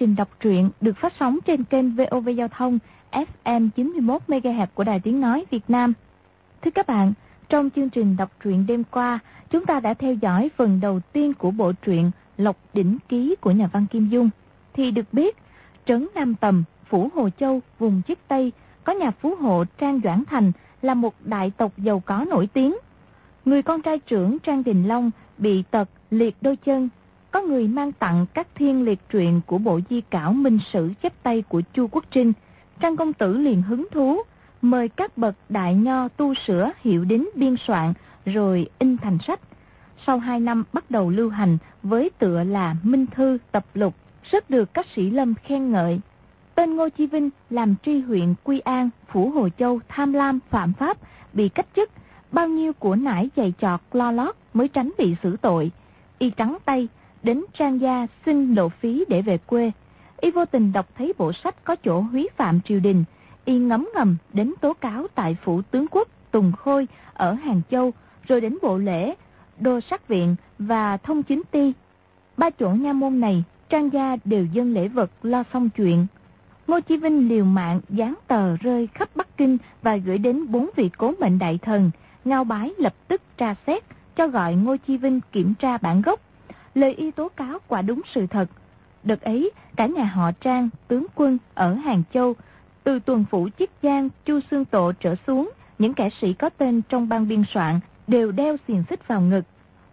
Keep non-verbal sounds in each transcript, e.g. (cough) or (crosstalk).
trình đọc truyện được phát sóng trên kênh VOV Giao thông FM 91 MHz của Đài Tiếng nói Việt Nam. Thưa các bạn, trong chương trình đọc truyện đêm qua, chúng ta đã theo dõi phần đầu tiên của bộ truyện Lộc Đỉnh Ký của nhà văn Kim Dung. Thì được biết, trấn Nam Tầm, Phủ Hồ Châu, vùng Chiết Tây, có nhà phú hộ Trang Doãn Thành là một đại tộc giàu có nổi tiếng. Người con trai trưởng Trang Đình Long bị tật liệt đôi chân có người mang tặng các thiên liệt truyện của bộ di cảo minh sử chép tay của Chu Quốc Trinh. Trang công tử liền hứng thú, mời các bậc đại nho tu sửa hiệu đính biên soạn, rồi in thành sách. Sau hai năm bắt đầu lưu hành với tựa là Minh Thư Tập Lục, rất được các sĩ lâm khen ngợi. Tên Ngô Chi Vinh làm tri huyện Quy An, Phủ Hồ Châu tham lam phạm pháp, bị cách chức, bao nhiêu của nải dày chọt lo lót mới tránh bị xử tội. Y trắng tay, đến Trang Gia xin lộ phí để về quê. Y vô tình đọc thấy bộ sách có chỗ húy phạm triều đình. Y ngấm ngầm đến tố cáo tại phủ tướng quốc Tùng Khôi ở Hàng Châu, rồi đến bộ lễ, đô sát viện và thông chính ti. Ba chỗ nha môn này, Trang Gia đều dân lễ vật lo xong chuyện. Ngô Chi Vinh liều mạng dán tờ rơi khắp Bắc Kinh và gửi đến bốn vị cố mệnh đại thần. Ngao Bái lập tức tra xét, cho gọi Ngô Chi Vinh kiểm tra bản gốc lời y tố cáo quả đúng sự thật. Đợt ấy, cả nhà họ Trang, tướng quân ở Hàng Châu, từ tuần phủ Chiết Giang, Chu Xương Tộ trở xuống, những kẻ sĩ có tên trong ban biên soạn đều đeo xiềng xích vào ngực.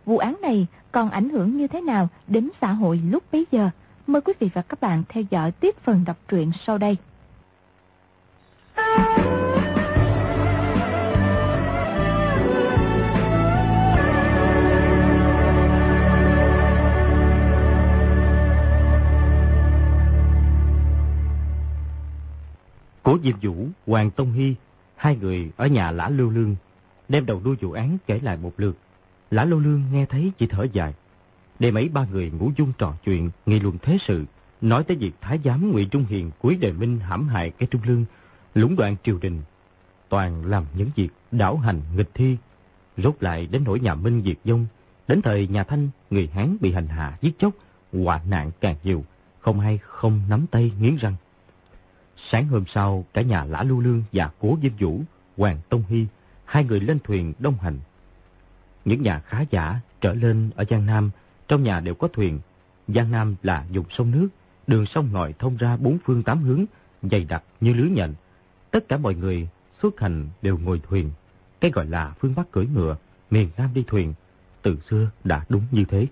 Vụ án này còn ảnh hưởng như thế nào đến xã hội lúc bấy giờ? Mời quý vị và các bạn theo dõi tiếp phần đọc truyện sau đây. Cố Diêm Vũ, Hoàng Tông Hy, hai người ở nhà Lã Lưu Lương, đem đầu đuôi vụ án kể lại một lượt. Lã Lưu Lương nghe thấy chỉ thở dài. Đêm mấy ba người ngủ dung trò chuyện, nghị luận thế sự, nói tới việc Thái giám Ngụy Trung Hiền cuối đời Minh hãm hại cái Trung Lương, lũng đoạn triều đình. Toàn làm những việc đảo hành nghịch thi, rốt lại đến nỗi nhà Minh diệt vong. Đến thời nhà Thanh, người Hán bị hành hạ giết chóc, họa nạn càng nhiều, không hay không nắm tay nghiến răng. Sáng hôm sau, cả nhà Lã Lưu Lương và Cố Diêm Vũ, Hoàng Tông Hy, hai người lên thuyền đông hành. Những nhà khá giả trở lên ở Giang Nam, trong nhà đều có thuyền. Giang Nam là dùng sông nước, đường sông ngòi thông ra bốn phương tám hướng, dày đặc như lưới nhện. Tất cả mọi người xuất hành đều ngồi thuyền. Cái gọi là phương Bắc cưỡi ngựa, miền Nam đi thuyền, từ xưa đã đúng như thế.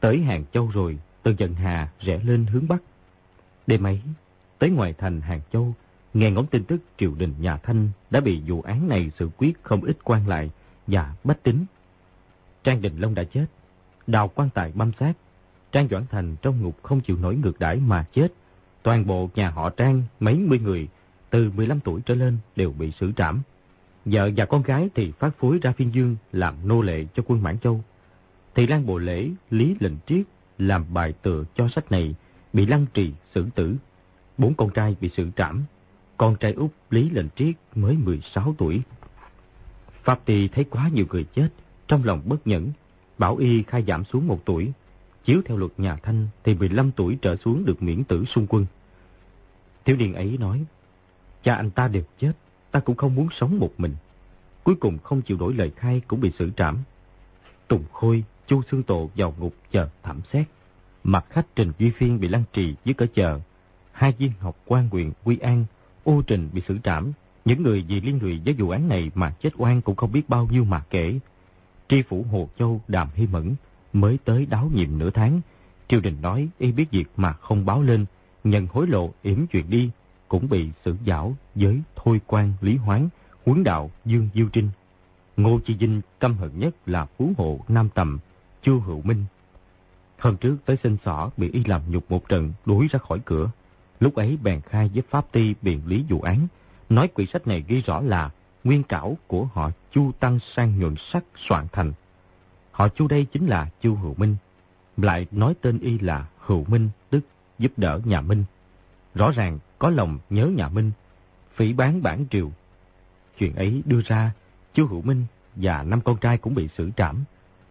Tới Hàng Châu rồi, từ dần hà rẽ lên hướng Bắc. Đêm ấy, Tới ngoài thành Hàng Châu, nghe ngóng tin tức triều đình nhà Thanh đã bị vụ án này xử quyết không ít quan lại và bách tính. Trang Đình Long đã chết, đào quan tài băm xác, Trang Doãn Thành trong ngục không chịu nổi ngược đãi mà chết. Toàn bộ nhà họ Trang mấy mươi người từ 15 tuổi trở lên đều bị xử trảm. Vợ và con gái thì phát phối ra phiên dương làm nô lệ cho quân Mãn Châu. Thị Lan Bộ Lễ, Lý Lệnh Triết làm bài tựa cho sách này bị lăng trì xử tử Bốn con trai bị xử trảm. Con trai út Lý Lệnh Triết mới 16 tuổi. Pháp Tỳ thấy quá nhiều người chết, trong lòng bất nhẫn, bảo y khai giảm xuống một tuổi. Chiếu theo luật nhà Thanh thì 15 tuổi trở xuống được miễn tử xung quân. Thiếu niên ấy nói, cha anh ta đều chết, ta cũng không muốn sống một mình. Cuối cùng không chịu đổi lời khai cũng bị xử trảm. Tùng Khôi, Chu Xương Tộ vào ngục chờ thẩm xét. Mặt khách Trình Duy Phiên bị lăng trì dưới cỡ chờ, hai viên học quan quyền Quy An, ô trình bị xử trảm. Những người vì liên lụy với vụ án này mà chết oan cũng không biết bao nhiêu mà kể. Tri phủ Hồ Châu Đàm Hy Mẫn mới tới đáo nhiệm nửa tháng. Triều đình nói y biết việc mà không báo lên, nhận hối lộ yểm chuyện đi, cũng bị xử giảo với Thôi quan Lý Hoáng, huấn đạo Dương Diêu Trinh. Ngô Chi Vinh căm hận nhất là Phú Hộ Nam Tầm, Chu Hữu Minh. Hôm trước tới sinh sỏ bị y làm nhục một trận đuổi ra khỏi cửa. Lúc ấy bèn khai với Pháp Ti biện lý vụ án, nói quyển sách này ghi rõ là nguyên cảo của họ Chu Tăng sang nhuận sắc soạn thành. Họ Chu đây chính là Chu Hữu Minh, lại nói tên y là Hữu Minh, tức giúp đỡ nhà Minh. Rõ ràng có lòng nhớ nhà Minh, phỉ bán bản triều. Chuyện ấy đưa ra, Chu Hữu Minh và năm con trai cũng bị xử trảm.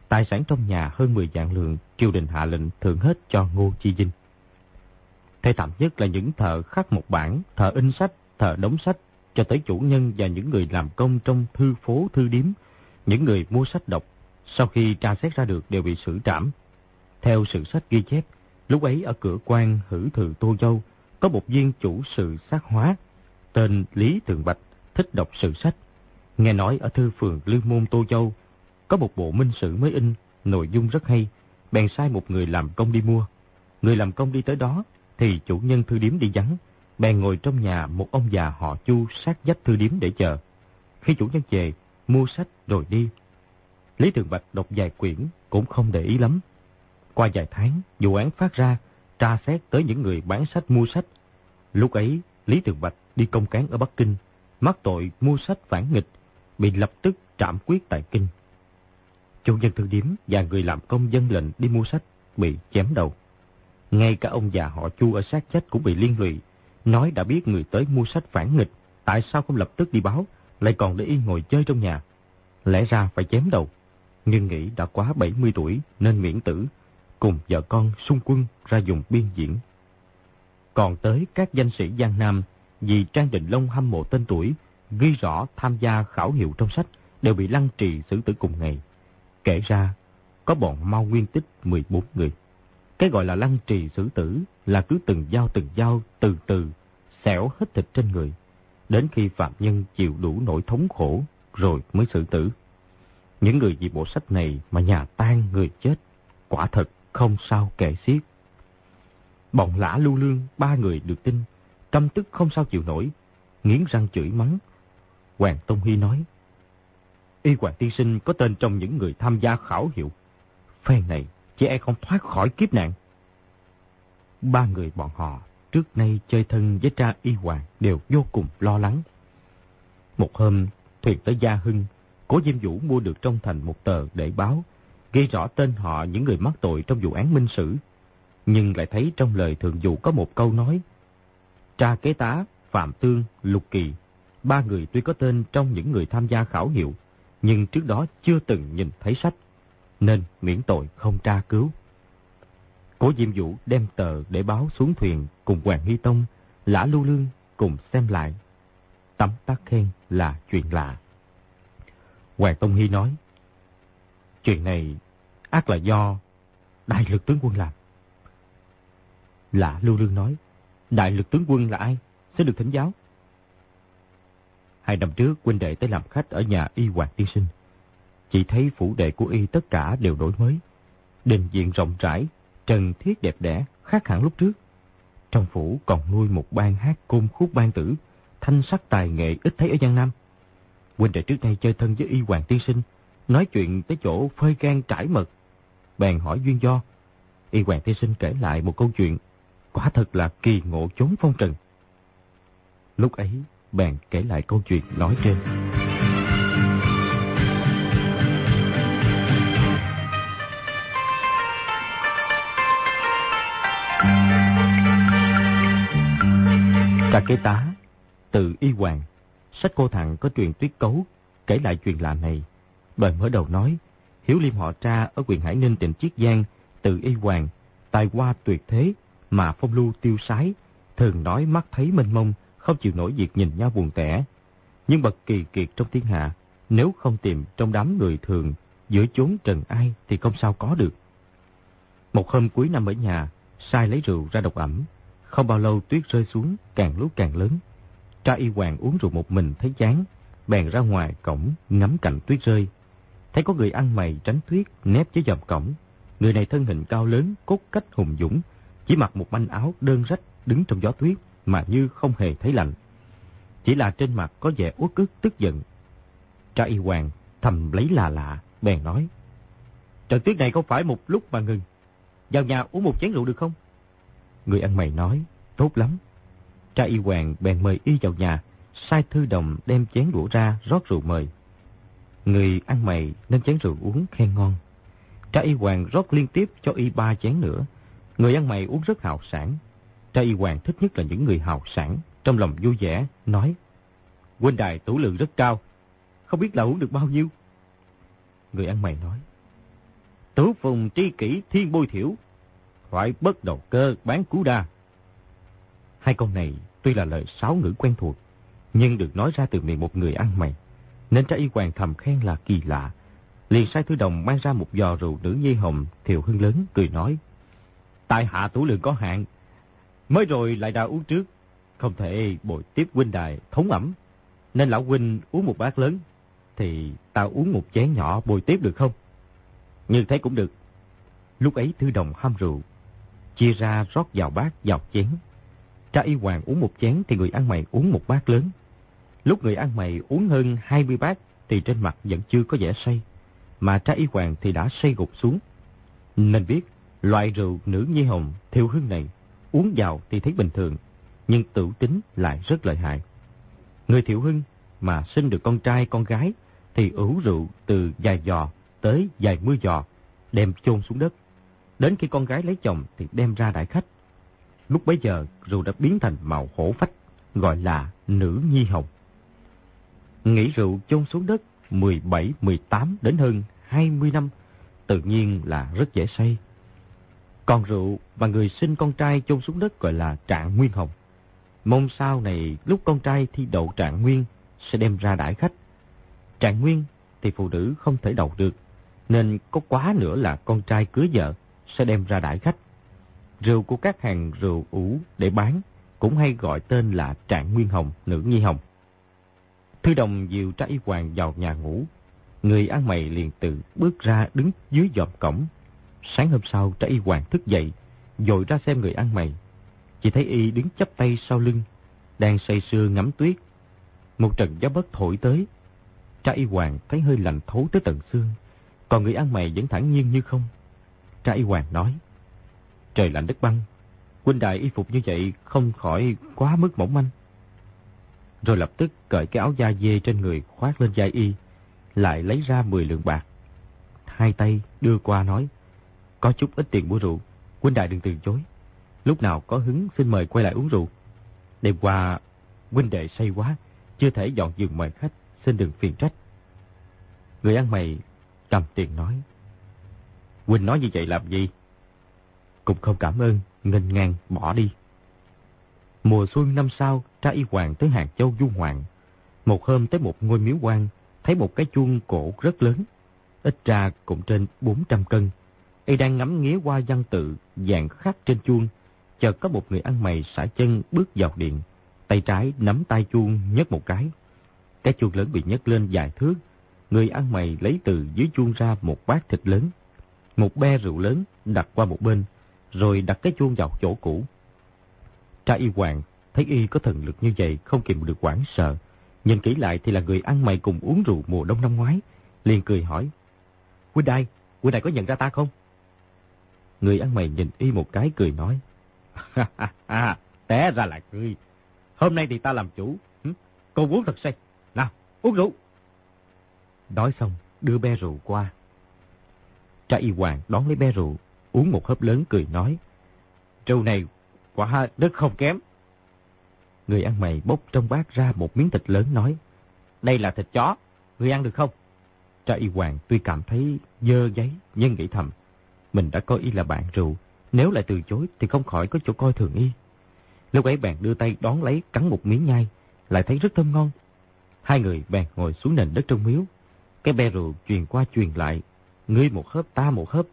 Tài sản trong nhà hơn 10 vạn lượng, triều đình hạ lệnh thưởng hết cho Ngô Chi Vinh. Thế thảm nhất là những thợ khắc một bản, thợ in sách, thợ đóng sách, cho tới chủ nhân và những người làm công trong thư phố, thư điếm, những người mua sách đọc, sau khi tra xét ra được đều bị xử trảm. Theo sự sách ghi chép, lúc ấy ở cửa quan hử thự Tô Châu, có một viên chủ sự sát hóa, tên Lý Tường Bạch, thích đọc sự sách. Nghe nói ở thư phường Lương Môn Tô Châu, có một bộ minh sử mới in, nội dung rất hay, bèn sai một người làm công đi mua. Người làm công đi tới đó, thì chủ nhân thư điếm đi vắng, bèn ngồi trong nhà một ông già họ chu sát dách thư điếm để chờ. Khi chủ nhân về, mua sách rồi đi. Lý thường Bạch đọc vài quyển cũng không để ý lắm. Qua vài tháng, vụ án phát ra, tra xét tới những người bán sách mua sách. Lúc ấy, Lý thường Bạch đi công cán ở Bắc Kinh, mắc tội mua sách phản nghịch, bị lập tức trảm quyết tại Kinh. Chủ nhân thư điếm và người làm công dân lệnh đi mua sách bị chém đầu. Ngay cả ông già họ Chu ở sát chết cũng bị liên lụy, nói đã biết người tới mua sách phản nghịch, tại sao không lập tức đi báo, lại còn để yên ngồi chơi trong nhà. Lẽ ra phải chém đầu, nhưng nghĩ đã quá 70 tuổi nên miễn tử, cùng vợ con xung quân ra dùng biên diễn. Còn tới các danh sĩ Giang Nam, vì Trang Đình Long hâm mộ tên tuổi, ghi rõ tham gia khảo hiệu trong sách, đều bị lăng trì xử tử cùng ngày. Kể ra, có bọn mau nguyên tích 14 người. Cái gọi là lăng trì xử tử là cứ từng dao từng dao từ từ xẻo hết thịt trên người, đến khi phạm nhân chịu đủ nỗi thống khổ rồi mới xử tử. Những người vì bộ sách này mà nhà tan người chết, quả thật không sao kể xiết. Bọn lã lưu lương, ba người được tin, căm tức không sao chịu nổi, nghiến răng chửi mắng. Hoàng Tông Hy nói, Y Hoàng Tiên Sinh có tên trong những người tham gia khảo hiệu. Phen này, chị e không thoát khỏi kiếp nạn. Ba người bọn họ trước nay chơi thân với cha Y Hoàng đều vô cùng lo lắng. Một hôm, thuyền tới Gia Hưng, Cố Diêm Vũ mua được trong thành một tờ để báo, ghi rõ tên họ những người mắc tội trong vụ án minh sử. Nhưng lại thấy trong lời thường dụ có một câu nói, tra kế tá, Phạm Tương, Lục Kỳ, ba người tuy có tên trong những người tham gia khảo hiệu, nhưng trước đó chưa từng nhìn thấy sách, nên miễn tội không tra cứu. Cố Diêm Vũ đem tờ để báo xuống thuyền cùng Hoàng Hy Tông, Lã Lưu Lương cùng xem lại. Tấm tắc khen là chuyện lạ. Hoàng Tông Hy nói, chuyện này ác là do đại lực tướng quân làm. Lã Lưu Lương nói, đại lực tướng quân là ai? Sẽ được thỉnh giáo. Hai năm trước, huynh đệ tới làm khách ở nhà y Hoàng Tiên Sinh. Chỉ thấy phủ đệ của y tất cả đều đổi mới. Đình diện rộng rãi, trần thiết đẹp đẽ, khác hẳn lúc trước. Trong phủ còn nuôi một ban hát côn khúc ban tử, thanh sắc tài nghệ ít thấy ở Giang Nam. Huynh đệ trước đây chơi thân với y Hoàng Tiên Sinh, nói chuyện tới chỗ phơi gan trải mật. Bèn hỏi duyên do. Y Hoàng Tiên Sinh kể lại một câu chuyện, quả thật là kỳ ngộ chốn phong trần. Lúc ấy, bèn kể lại câu chuyện nói trên. Cả kế tá, từ y hoàng, sách cô thằng có truyền tuyết cấu, kể lại chuyện lạ này. Đoạn mở đầu nói, Hiếu Liêm họ tra ở quyền Hải Ninh tỉnh Chiết Giang, từ y hoàng, tài qua tuyệt thế, mà phong lưu tiêu sái, thường nói mắt thấy mênh mông, không chịu nổi việc nhìn nhau buồn tẻ. Nhưng bậc kỳ kiệt trong thiên hạ, nếu không tìm trong đám người thường, giữa chốn trần ai thì không sao có được. Một hôm cuối năm ở nhà, sai lấy rượu ra độc ẩm. Không bao lâu tuyết rơi xuống, càng lúc càng lớn. Cha y hoàng uống rượu một mình thấy chán, bèn ra ngoài cổng ngắm cảnh tuyết rơi. Thấy có người ăn mày tránh tuyết nép dưới dòng cổng. Người này thân hình cao lớn, cốt cách hùng dũng, chỉ mặc một manh áo đơn rách đứng trong gió tuyết mà như không hề thấy lạnh. Chỉ là trên mặt có vẻ uất ức tức giận. Cha y hoàng thầm lấy là lạ, bèn nói. Trận tuyết này không phải một lúc mà ngừng. Vào nhà uống một chén rượu được không? Người ăn mày nói, tốt lắm. Cha y hoàng bèn mời y vào nhà, sai thư đồng đem chén đũa ra rót rượu mời. Người ăn mày nên chén rượu uống khen ngon. Cha y hoàng rót liên tiếp cho y ba chén nữa. Người ăn mày uống rất hào sản, cha y hoàng thích nhất là những người hào sản, trong lòng vui vẻ, nói, huynh đài tủ lượng rất cao, không biết là uống được bao nhiêu. Người ăn mày nói, phùng tri kỷ thiên bôi thiểu. Thoại bất đầu cơ bán cú đa. Hai câu này tuy là lời sáo ngữ quen thuộc, nhưng được nói ra từ miệng một người ăn mày, nên trái y hoàng thầm khen là kỳ lạ. Liền sai thư đồng mang ra một giò rượu nữ nhi hồng, thiệu hưng lớn, cười nói. Tại hạ tủ lượng có hạn, mới rồi lại đã uống trước, không thể bồi tiếp huynh đài thống ẩm, nên lão huynh uống một bát lớn, thì ta uống một chén nhỏ bồi tiếp được không? Như thế cũng được. Lúc ấy thư đồng ham rượu, chia ra rót vào bát vào chén. Cha y hoàng uống một chén thì người ăn mày uống một bát lớn. Lúc người ăn mày uống hơn 20 bát thì trên mặt vẫn chưa có vẻ say, mà cha y hoàng thì đã say gục xuống. Nên biết, loại rượu nữ nhi hồng thiêu hương này uống vào thì thấy bình thường, nhưng tử tính lại rất lợi hại. Người thiệu hưng mà sinh được con trai con gái thì ủ rượu từ vài giò tới vài mươi giò, đem chôn xuống đất. Đến khi con gái lấy chồng thì đem ra đại khách. Lúc bấy giờ rượu đã biến thành màu hổ phách, gọi là nữ nhi hồng. Nghĩ rượu chôn xuống đất 17, 18 đến hơn 20 năm, tự nhiên là rất dễ say. Còn rượu và người sinh con trai chôn xuống đất gọi là trạng nguyên hồng. Mong sau này lúc con trai thi đậu trạng nguyên sẽ đem ra đãi khách. Trạng nguyên thì phụ nữ không thể đậu được, nên có quá nữa là con trai cưới vợ sẽ đem ra đãi khách. Rượu của các hàng rượu ủ để bán cũng hay gọi tên là trạng nguyên hồng, nữ nhi hồng. Thư đồng dìu trái hoàng vào nhà ngủ. Người ăn mày liền tự bước ra đứng dưới dòm cổng. Sáng hôm sau trái hoàng thức dậy, dội ra xem người ăn mày. Chỉ thấy y đứng chắp tay sau lưng, đang say sưa ngắm tuyết. Một trận gió bất thổi tới. Trái hoàng thấy hơi lạnh thấu tới tận xương, còn người ăn mày vẫn thẳng nhiên như không. Trái hoàng nói, trời lạnh đất băng, huynh đại y phục như vậy không khỏi quá mức mỏng manh rồi lập tức cởi cái áo da dê trên người khoác lên da y, lại lấy ra 10 lượng bạc. Hai tay đưa qua nói, có chút ít tiền mua rượu, huynh đại đừng từ chối. Lúc nào có hứng xin mời quay lại uống rượu. Đêm qua, huynh đệ say quá, chưa thể dọn giường mời khách, xin đừng phiền trách. Người ăn mày cầm tiền nói, huynh nói như vậy làm gì? Cũng không cảm ơn, nghênh ngang bỏ đi. Mùa xuân năm sau, cha y hoàng tới Hàng Châu du hoàng. Một hôm tới một ngôi miếu quan, thấy một cái chuông cổ rất lớn. Ít ra cũng trên 400 cân. Y đang ngắm nghía qua văn tự, dạng khắc trên chuông. Chợt có một người ăn mày xả chân bước vào điện. Tay trái nắm tay chuông nhấc một cái. Cái chuông lớn bị nhấc lên dài thước. Người ăn mày lấy từ dưới chuông ra một bát thịt lớn. Một be rượu lớn đặt qua một bên, rồi đặt cái chuông vào chỗ cũ. Cha y hoàng thấy y có thần lực như vậy không kìm được quảng sợ. Nhìn kỹ lại thì là người ăn mày cùng uống rượu mùa đông năm ngoái. liền cười hỏi. Huynh đài, huynh đài có nhận ra ta không? Người ăn mày nhìn y một cái cười nói. Ha ha ha, té ra là cười. Hôm nay thì ta làm chủ. Cô uống thật say. Nào, uống rượu. Nói xong, đưa be rượu qua. Cha y hoàng đón lấy bé rượu, uống một hớp lớn cười nói. Rượu này quả rất không kém. Người ăn mày bốc trong bát ra một miếng thịt lớn nói, đây là thịt chó, người ăn được không? Tra y hoàng tuy cảm thấy dơ giấy, nhưng nghĩ thầm, mình đã coi y là bạn rượu, nếu lại từ chối thì không khỏi có chỗ coi thường y. Lúc ấy bạn đưa tay đón lấy cắn một miếng nhai, lại thấy rất thơm ngon. Hai người bèn ngồi xuống nền đất trong miếu. Cái be rượu truyền qua truyền lại, ngươi một hớp ta một hớp.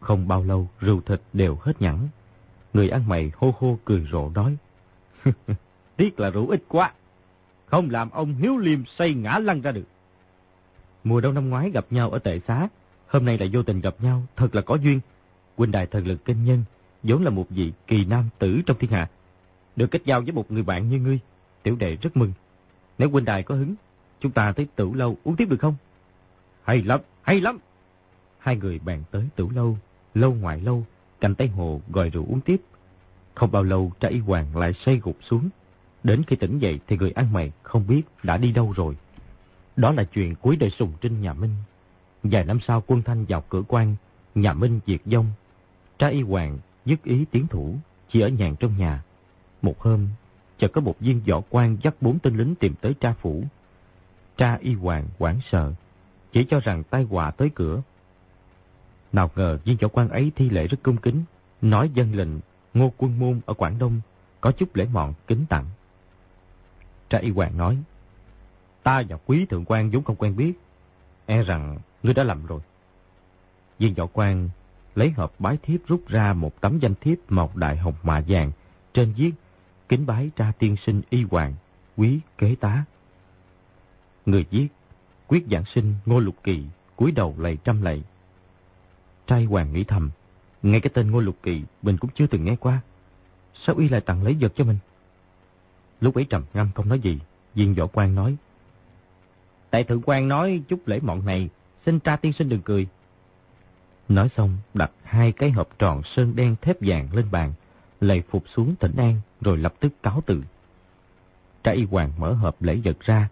Không bao lâu rượu thịt đều hết nhẵn. Người ăn mày hô hô cười rộ nói. (laughs) Tiếc là rượu ít quá. Không làm ông Hiếu Liêm say ngã lăn ra được. Mùa đông năm ngoái gặp nhau ở tệ xá. Hôm nay lại vô tình gặp nhau. Thật là có duyên. quỳnh đài thần lực kinh nhân. vốn là một vị kỳ nam tử trong thiên hạ. Được kết giao với một người bạn như ngươi. Tiểu đệ rất mừng. Nếu quỳnh đài có hứng, chúng ta tới tử lâu uống tiếp được không? Hay lắm, hay lắm. Hai người bàn tới tử lâu, lâu ngoại lâu, cạnh tay hồ gọi rượu uống tiếp. Không bao lâu tra y hoàng lại say gục xuống. Đến khi tỉnh dậy thì người ăn mày không biết đã đi đâu rồi. Đó là chuyện cuối đời sùng trinh nhà Minh. Vài năm sau quân thanh vào cửa quan, nhà Minh diệt vong. Tra y hoàng dứt ý tiến thủ, chỉ ở nhàn trong nhà. Một hôm, chợt có một viên võ quan dắt bốn tên lính tìm tới tra phủ. Tra y hoàng quảng sợ, chỉ cho rằng tai họa tới cửa. Nào ngờ viên võ quan ấy thi lễ rất cung kính, nói dân lệnh ngô quân môn ở Quảng Đông có chút lễ mọn kính tặng. Tra y hoàng nói, ta và quý thượng quan vốn không quen biết, e rằng ngươi đã lầm rồi. Viên võ quan lấy hộp bái thiếp rút ra một tấm danh thiếp màu đại hồng mạ vàng, trên viết kính bái tra tiên sinh y hoàng, quý kế tá. Người viết, quyết giảng sinh Ngô Lục Kỳ, cúi đầu lạy trăm lạy. Trai hoàng nghĩ thầm, ngay cái tên Ngô Lục Kỳ mình cũng chưa từng nghe qua. Sao y lại tặng lấy vật cho mình? Lúc ấy trầm ngâm không nói gì, viên võ quan nói. Tại thượng quan nói chút lễ mọn này, xin tra tiên sinh đừng cười. Nói xong, đặt hai cái hộp tròn sơn đen thép vàng lên bàn, lạy phục xuống tỉnh an, rồi lập tức cáo từ. Tra y hoàng mở hộp lễ vật ra,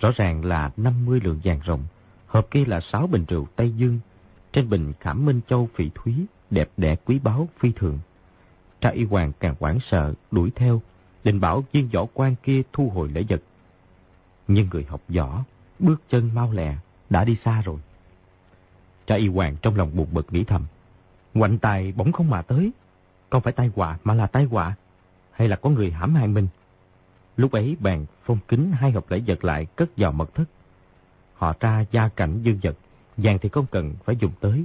rõ ràng là 50 lượng vàng rồng, hộp kia là 6 bình rượu Tây Dương, trên bình khảm minh châu phỉ thúy, đẹp đẽ quý báu phi thường. Tra y hoàng càng hoảng sợ, đuổi theo, định bảo viên võ quan kia thu hồi lễ vật. Nhưng người học võ, bước chân mau lẹ, đã đi xa rồi. Tra y hoàng trong lòng buồn bực nghĩ thầm. Ngoạnh tài bỗng không mà tới. Không phải tai họa mà là tai họa. Hay là có người hãm hại mình. Lúc ấy bèn phong kính hai hộp lễ vật lại cất vào mật thất. Họ tra gia cảnh dương vật. Vàng thì không cần phải dùng tới.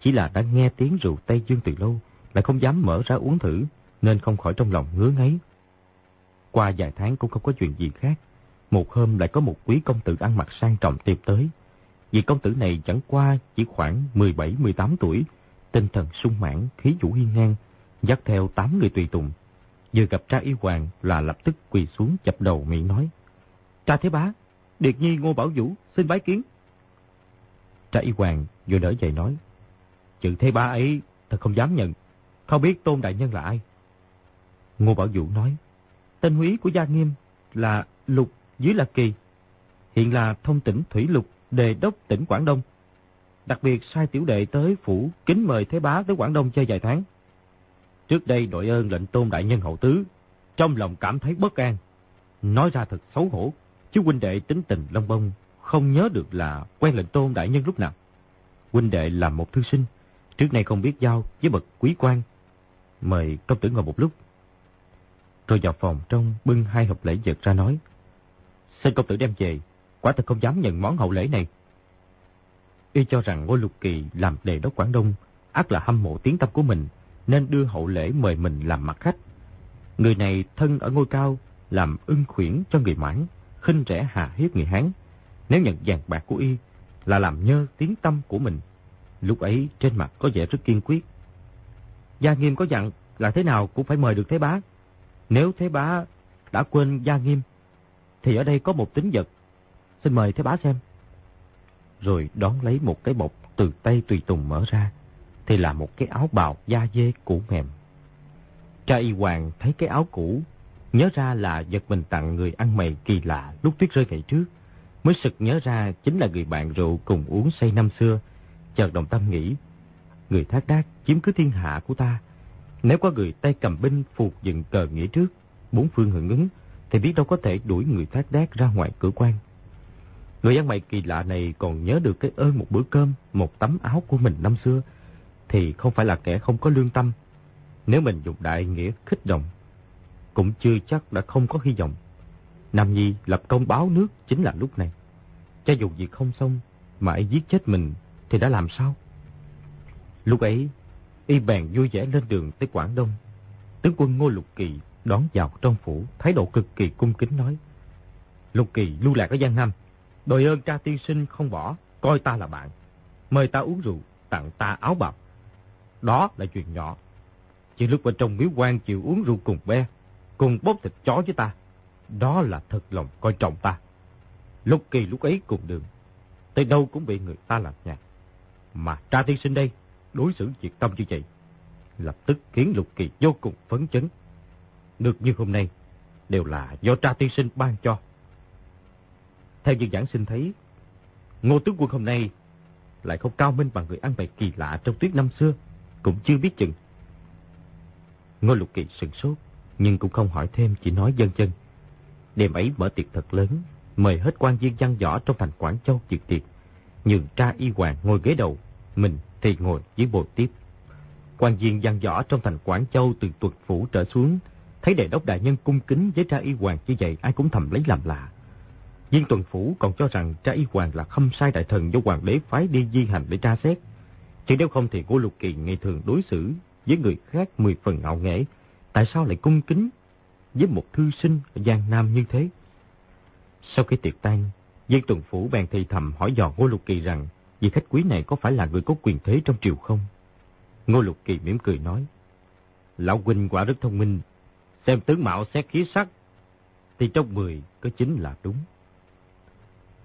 Chỉ là đã nghe tiếng rượu Tây Dương từ lâu. Lại không dám mở ra uống thử. Nên không khỏi trong lòng ngứa ngáy. Qua vài tháng cũng không có chuyện gì khác. Một hôm lại có một quý công tử ăn mặc sang trọng tiệp tới. Vì công tử này chẳng qua chỉ khoảng 17-18 tuổi, tinh thần sung mãn, khí vũ hiên ngang, dắt theo 8 người tùy tùng. Vừa gặp tra y hoàng là lập tức quỳ xuống chập đầu miệng nói. Tra thế bá, Điệt Nhi Ngô Bảo Vũ xin bái kiến. Tra y hoàng vừa đỡ dậy nói. Chữ thế bá ấy thật không dám nhận, không biết tôn đại nhân là ai. Ngô Bảo Vũ nói. Tên húy của gia nghiêm là Lục dưới là Kỳ. Hiện là thông tỉnh Thủy Lục đề đốc tỉnh Quảng Đông. Đặc biệt sai tiểu đệ tới phủ kính mời Thế Bá tới Quảng Đông chơi vài tháng. Trước đây đội ơn lệnh tôn đại nhân hậu tứ, trong lòng cảm thấy bất an. Nói ra thật xấu hổ, chứ huynh đệ tính tình long bông không nhớ được là quen lệnh tôn đại nhân lúc nào. Huynh đệ là một thư sinh, trước nay không biết giao với bậc quý quan. Mời công tử ngồi một lúc. Rồi vào phòng trong bưng hai hộp lễ vật ra nói. Xin công tử đem về, quả thật không dám nhận món hậu lễ này. Y cho rằng Ngô Lục Kỳ làm đề đốc Quảng Đông, ác là hâm mộ tiếng tâm của mình, nên đưa hậu lễ mời mình làm mặt khách. Người này thân ở ngôi cao, làm ưng khuyển cho người mãn, khinh rẻ hà hiếp người Hán. Nếu nhận vàng bạc của Y là làm nhơ tiếng tâm của mình, lúc ấy trên mặt có vẻ rất kiên quyết. Gia Nghiêm có dặn là thế nào cũng phải mời được Thế Bá. Nếu Thế Bá đã quên Gia Nghiêm, thì ở đây có một tính vật Xin mời Thế Bá xem. Rồi đón lấy một cái bọc từ tay tùy tùng mở ra. Thì là một cái áo bào da dê cũ mềm. Cha y hoàng thấy cái áo cũ. Nhớ ra là vật mình tặng người ăn mày kỳ lạ lúc tuyết rơi ngày trước. Mới sực nhớ ra chính là người bạn rượu cùng uống say năm xưa. Chợt đồng tâm nghĩ. Người thác đác chiếm cứ thiên hạ của ta. Nếu có người tay cầm binh phục dựng cờ nghĩa trước, bốn phương hưởng ứng, thì biết đâu có thể đuổi người thác đác ra ngoài cửa quan. Người ăn mày kỳ lạ này còn nhớ được cái ơn một bữa cơm, một tấm áo của mình năm xưa, thì không phải là kẻ không có lương tâm. Nếu mình dùng đại nghĩa khích động, cũng chưa chắc đã không có hy vọng. Nam Nhi lập công báo nước chính là lúc này. Cho dù việc không xong, mà ấy giết chết mình, thì đã làm sao? Lúc ấy, y bèn vui vẻ lên đường tới Quảng Đông. Tướng quân Ngô Lục Kỳ đón vào trong phủ, thái độ cực kỳ cung kính nói. Lục Kỳ lưu lạc ở Giang Nam, đòi ơn cha tiên sinh không bỏ, coi ta là bạn. Mời ta uống rượu, tặng ta áo bào. Đó là chuyện nhỏ. Chỉ lúc ở trong miếu quan chịu uống rượu cùng be, cùng bóp thịt chó với ta. Đó là thật lòng coi trọng ta. Lúc kỳ lúc ấy cùng đường, tới đâu cũng bị người ta làm nhạt. Mà Tra tiên sinh đây, đối xử diệt tâm như vậy, lập tức khiến Lục Kỳ vô cùng phấn chấn. Được như hôm nay, đều là do Tra tiên sinh ban cho. Theo như giảng sinh thấy, Ngô Tướng Quân hôm nay lại không cao minh bằng người ăn bày kỳ lạ trong tuyết năm xưa, cũng chưa biết chừng. Ngô Lục Kỳ sừng sốt, nhưng cũng không hỏi thêm, chỉ nói dân chân. Đêm ấy mở tiệc thật lớn, mời hết quan viên văn võ trong thành Quảng Châu dự tiệc, nhường tra y hoàng ngồi ghế đầu, mình thì ngồi dưới bồi tiếp. quan viên văn võ trong thành Quảng Châu từ tuật phủ trở xuống, thấy đề đốc đại nhân cung kính với Tra y hoàng như vậy ai cũng thầm lấy làm lạ. Viên tuần phủ còn cho rằng Tra y hoàng là khâm sai đại thần do hoàng đế phái đi di hành để tra xét. Chứ nếu không thì cô Lục Kỳ ngày thường đối xử với người khác mười phần ngạo nghễ, tại sao lại cung kính với một thư sinh ở Giang Nam như thế? Sau khi tiệc tan, Viên tuần phủ bèn thì thầm hỏi dò Ngô Lục Kỳ rằng vị khách quý này có phải là người có quyền thế trong triều không? Ngô Lục Kỳ mỉm cười nói, Lão huynh quả rất thông minh, xem tướng mạo xét khí sắc, thì trong mười có chính là đúng.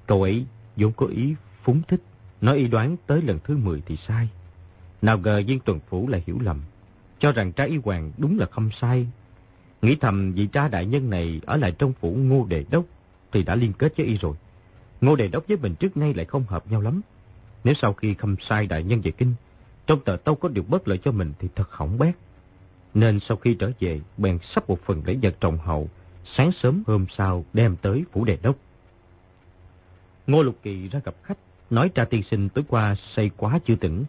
Cậu ấy vốn có ý phúng thích, nói y đoán tới lần thứ mười thì sai. Nào ngờ viên tuần phủ lại hiểu lầm, cho rằng trái y hoàng đúng là không sai. Nghĩ thầm vị cha đại nhân này ở lại trong phủ ngô đề đốc thì đã liên kết với y rồi. Ngô đề đốc với mình trước nay lại không hợp nhau lắm. Nếu sau khi khâm sai đại nhân về kinh, trong tờ tâu có điều bất lợi cho mình thì thật hỏng bét. Nên sau khi trở về, bèn sắp một phần lễ vật trọng hậu, sáng sớm hôm sau đem tới phủ đề đốc. Ngô Lục Kỳ ra gặp khách, nói tra tiên sinh tối qua say quá chưa tỉnh,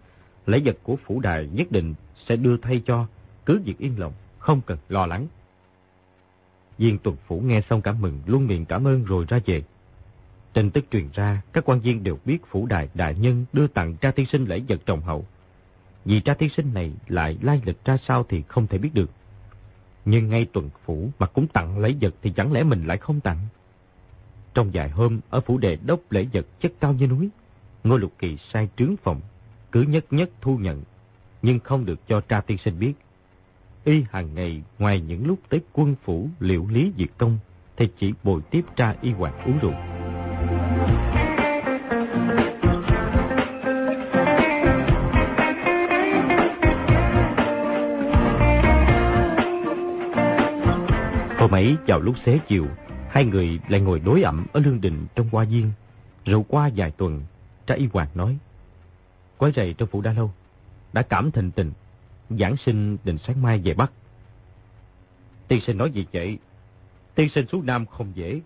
lễ vật của phủ đại nhất định sẽ đưa thay cho, cứ việc yên lòng, không cần lo lắng. Viên tuần phủ nghe xong cảm mừng, luôn miệng cảm ơn rồi ra về. Tin tức truyền ra, các quan viên đều biết phủ đại đại nhân đưa tặng tra tiên sinh lễ vật trọng hậu. Vì tra tiên sinh này lại lai lịch ra sao thì không thể biết được. Nhưng ngay tuần phủ mà cũng tặng lễ vật thì chẳng lẽ mình lại không tặng? Trong vài hôm, ở phủ đệ đốc lễ vật chất cao như núi, Ngô Lục Kỳ sai trướng phòng, cứ nhất nhất thu nhận, nhưng không được cho tra tiên sinh biết. Y hàng ngày, ngoài những lúc tới quân phủ liệu lý diệt công, thì chỉ bồi tiếp tra y hoàng uống rượu. Hôm ấy vào lúc xế chiều, hai người lại ngồi đối ẩm ở lương đình trong hoa viên. Rượu qua vài tuần, tra y hoàng nói. Quái rầy trong phủ đã lâu, đã cảm thành tình, giảng sinh định sáng mai về Bắc. Tiên sinh nói gì vậy? Tiên sinh xuống Nam không dễ.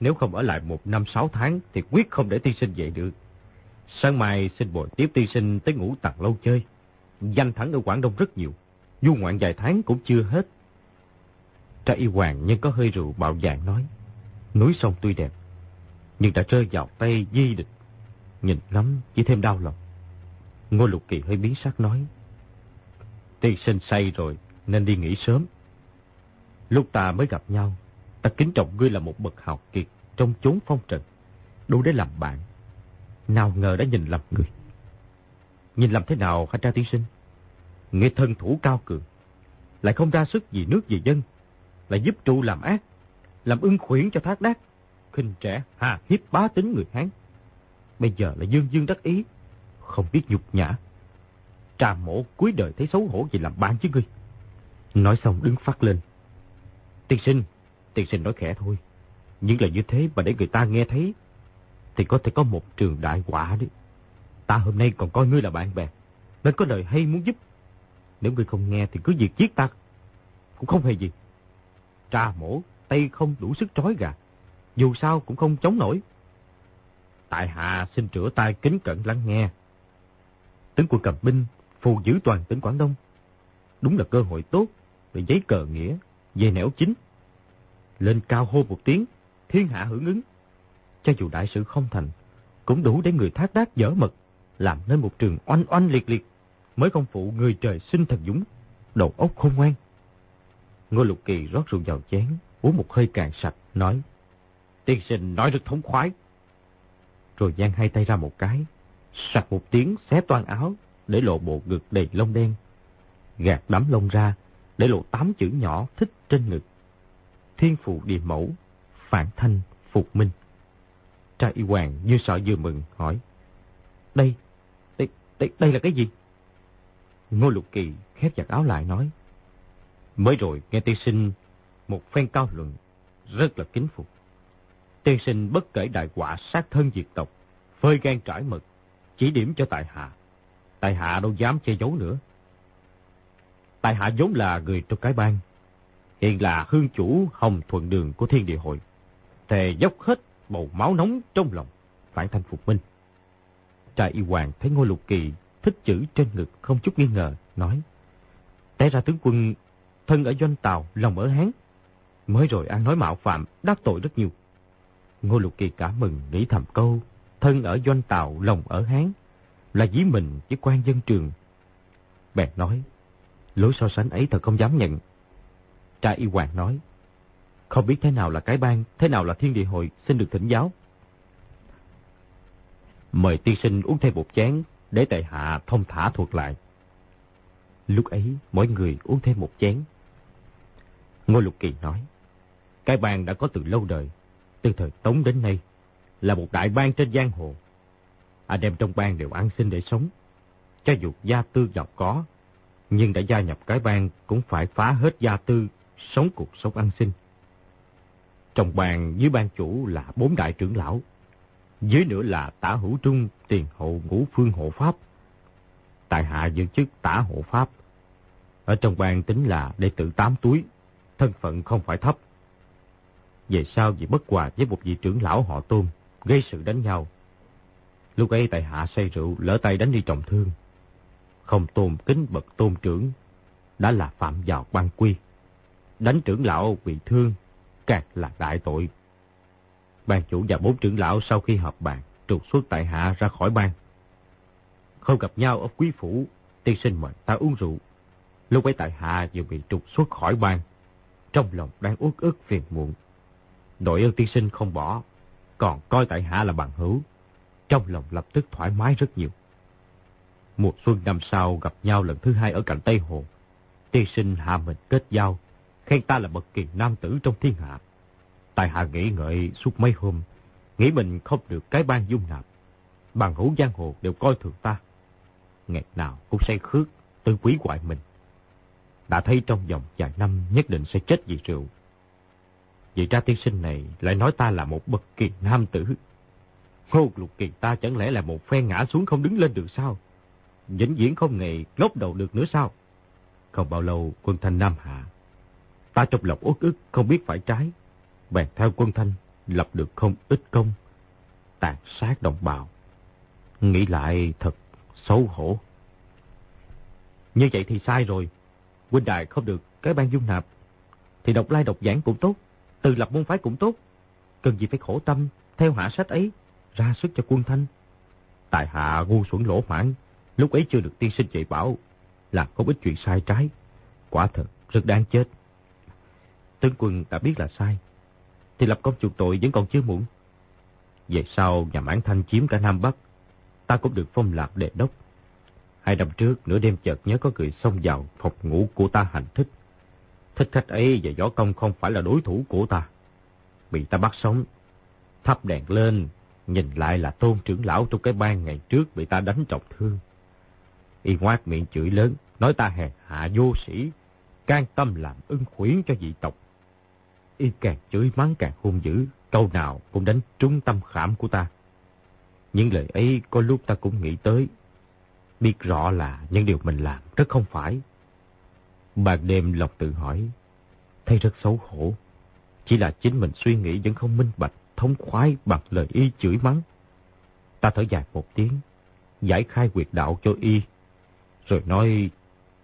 Nếu không ở lại một năm sáu tháng thì quyết không để tiên sinh về được. Sáng mai xin bồi tiếp tiên sinh tới ngủ tặng lâu chơi. Danh thắng ở Quảng Đông rất nhiều. Du ngoạn vài tháng cũng chưa hết. Tra y hoàng nhưng có hơi rượu bạo dạng nói. Núi sông tuy đẹp, nhưng đã rơi vào tay di địch. Nhìn lắm chỉ thêm đau lòng. Ngô Lục Kỳ hơi biến sắc nói. Tiên sinh say rồi nên đi nghỉ sớm. Lúc ta mới gặp nhau, ta kính trọng ngươi là một bậc học kiệt trong chốn phong trần, đủ để làm bạn. Nào ngờ đã nhìn lầm người. Nhìn lầm thế nào hả cha tiên sinh? nghe thân thủ cao cường, lại không ra sức vì nước vì dân, lại giúp trụ làm ác, làm ưng khuyển cho thác đác, khinh trẻ hà hiếp bá tính người Hán. Bây giờ là dương dương đắc ý, không biết nhục nhã. Trà mổ cuối đời thấy xấu hổ vì làm bạn với ngươi. Nói xong đứng phát lên. Tiên sinh, tiên sinh nói khẽ thôi. Nhưng là như thế mà để người ta nghe thấy, thì có thể có một trường đại quả đấy. Ta hôm nay còn coi ngươi là bạn bè, nên có lời hay muốn giúp. Nếu ngươi không nghe thì cứ việc giết ta, cũng không hề gì. Trà mổ, tay không đủ sức trói gà, dù sao cũng không chống nổi. Tại hạ xin rửa tay kính cẩn lắng nghe. Tướng quân cầm binh, phù giữ toàn tỉnh Quảng Đông. Đúng là cơ hội tốt để giấy cờ nghĩa, về nẻo chính. Lên cao hô một tiếng, thiên hạ hưởng ứng. Cho dù đại sự không thành, cũng đủ để người thác đác dở mật, làm nên một trường oanh oanh liệt liệt, mới không phụ người trời sinh thần dũng, đầu óc khôn ngoan. Ngô Lục Kỳ rót rượu vào chén, uống một hơi càng sạch, nói. Tiên sinh nói rất thống khoái. Rồi giang hai tay ra một cái, sặc một tiếng xé toàn áo, để lộ bộ ngực đầy lông đen. Gạt đám lông ra, để lộ tám chữ nhỏ thích trên ngực. Thiên phụ địa mẫu, phản thanh, phục minh. Trai y hoàng như sợ vừa mừng, hỏi. Đây, đây, đây, đây là cái gì? Ngô Lục Kỳ khép chặt áo lại nói. Mới rồi nghe tiên sinh một phen cao luận, rất là kính phục. Tiên sinh bất kể đại quả sát thân diệt tộc, phơi gan trải mật, chỉ điểm cho tại hạ. Tại hạ đâu dám che giấu nữa. Tại hạ vốn là người trong cái bang, hiện là hương chủ hồng thuận đường của thiên địa hội. Thề dốc hết bầu máu nóng trong lòng, phản thanh phục minh. Trại y hoàng thấy ngôi lục kỳ thích chữ trên ngực không chút nghi ngờ, nói. Té ra tướng quân thân ở doanh tàu, lòng ở Hán. Mới rồi ăn nói mạo phạm, đắc tội rất nhiều. Ngô Lục Kỳ cả mừng nghĩ thầm câu, thân ở doanh tàu, lòng ở Hán, là dí mình với quan dân trường. Bèn nói, lối so sánh ấy thật không dám nhận. Tra y hoàng nói, không biết thế nào là cái bang, thế nào là thiên địa hội, xin được thỉnh giáo. Mời tiên sinh uống thêm một chén, để tại hạ thông thả thuộc lại. Lúc ấy, mỗi người uống thêm một chén. Ngô Lục Kỳ nói, cái bang đã có từ lâu đời, từ thời Tống đến nay, là một đại bang trên giang hồ. Anh em trong bang đều ăn xin để sống. Cho dù gia tư giàu có, nhưng đã gia nhập cái bang cũng phải phá hết gia tư, sống cuộc sống ăn xin. Trong bang dưới ban chủ là bốn đại trưởng lão, dưới nữa là tả hữu trung, tiền hộ, ngũ phương hộ pháp. Tại hạ giữ chức tả hộ pháp. Ở trong bang tính là đệ tử tám túi, thân phận không phải thấp. Về sau vì bất hòa với một vị trưởng lão họ tôn, gây sự đánh nhau. Lúc ấy tại hạ say rượu, lỡ tay đánh đi trọng thương. Không tôn kính bậc tôn trưởng, đã là phạm vào quan quy. Đánh trưởng lão bị thương, càng là đại tội. Ban chủ và bốn trưởng lão sau khi họp bàn, trục xuất tại hạ ra khỏi ban Không gặp nhau ở quý phủ, tiên sinh mời ta uống rượu. Lúc ấy tại hạ vừa bị trục xuất khỏi ban trong lòng đang uất ức phiền muộn. Đội ơn tiên sinh không bỏ, còn coi tại hạ là bằng hữu. Trong lòng lập tức thoải mái rất nhiều. Mùa xuân năm sau gặp nhau lần thứ hai ở cạnh Tây Hồ. Tiên sinh hạ mình kết giao, khen ta là bậc kỳ nam tử trong thiên hạ. Tại hạ nghĩ ngợi suốt mấy hôm, nghĩ mình không được cái ban dung nạp. Bằng hữu giang hồ đều coi thường ta. Ngày nào cũng say khước, tự quý hoại mình. Đã thấy trong vòng vài năm nhất định sẽ chết vì rượu. vậy ra tiên sinh này lại nói ta là một bậc kỳ nam tử. Ngô lục kỳ ta chẳng lẽ là một phen ngã xuống không đứng lên được sao? Vĩnh viễn không nghề ngóc đầu được nữa sao? Không bao lâu, quân thanh Nam Hạ. Ta trong lòng uất ức, không biết phải trái. Bèn theo quân thanh, lập được không ít công. Tàn sát đồng bào. Nghĩ lại thật xấu hổ. Như vậy thì sai rồi. Huynh đại không được cái ban dung nạp. Thì độc lai độc giảng cũng tốt. Từ lập môn phái cũng tốt. Cần gì phải khổ tâm, theo hạ sách ấy. Ra sức cho quân thanh. Tại hạ ngu xuẩn lỗ mãn. Lúc ấy chưa được tiên sinh dạy bảo. Là không ít chuyện sai trái. Quả thật rất đáng chết. Tướng quân đã biết là sai. Thì lập công chuộc tội vẫn còn chưa muộn. Về sau nhà mãn thanh chiếm cả Nam Bắc. Ta cũng được phong lạc đệ đốc. Hai năm trước, nửa đêm chợt nhớ có người xông vào phòng ngủ của ta hành thích. Thích khách ấy và võ công không phải là đối thủ của ta. Bị ta bắt sống. Thắp đèn lên, nhìn lại là tôn trưởng lão trong cái ban ngày trước bị ta đánh trọng thương. Y ngoát miệng chửi lớn, nói ta hèn hạ vô sĩ, can tâm làm ưng khuyến cho dị tộc. Y càng chửi mắng càng hung dữ, câu nào cũng đánh trúng tâm khảm của ta. Những lời ấy có lúc ta cũng nghĩ tới, biết rõ là những điều mình làm rất không phải. Ban đêm Lộc tự hỏi, thấy rất xấu hổ. Chỉ là chính mình suy nghĩ vẫn không minh bạch, thống khoái bằng lời y chửi mắng. Ta thở dài một tiếng, giải khai quyệt đạo cho y. Rồi nói,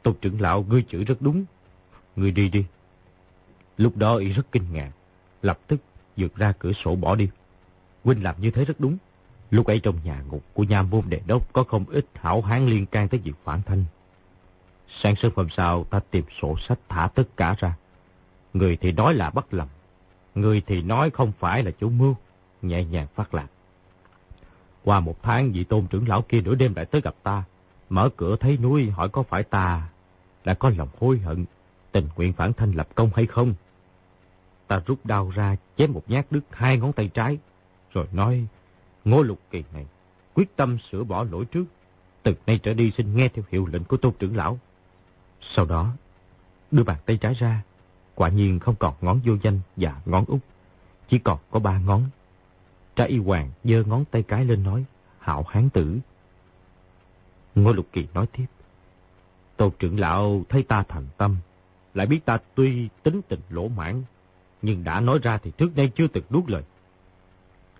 tôn trưởng lão ngươi chửi rất đúng. Ngươi đi đi. Lúc đó y rất kinh ngạc, lập tức vượt ra cửa sổ bỏ đi. Huynh làm như thế rất đúng. Lúc ấy trong nhà ngục của nha môn đệ đốc có không ít hảo hán liên can tới việc phản thanh. Sáng sớm hôm sau ta tìm sổ sách thả tất cả ra. Người thì nói là bắt lầm. Người thì nói không phải là chủ mưu. Nhẹ nhàng phát lạc. Qua một tháng vị tôn trưởng lão kia nửa đêm lại tới gặp ta. Mở cửa thấy núi hỏi có phải ta đã có lòng hối hận. Tình nguyện phản thanh lập công hay không? Ta rút đau ra chém một nhát đứt hai ngón tay trái. Rồi nói Ngô Lục Kỳ này quyết tâm sửa bỏ lỗi trước. Từ nay trở đi xin nghe theo hiệu lệnh của tôn trưởng lão. Sau đó, đưa bàn tay trái ra. Quả nhiên không còn ngón vô danh và ngón út. Chỉ còn có ba ngón. Trái y hoàng giơ ngón tay cái lên nói. Hạo hán tử. Ngô Lục Kỳ nói tiếp. Tôn trưởng lão thấy ta thành tâm. Lại biết ta tuy tính tình lỗ mãn. Nhưng đã nói ra thì trước nay chưa từng nuốt lời.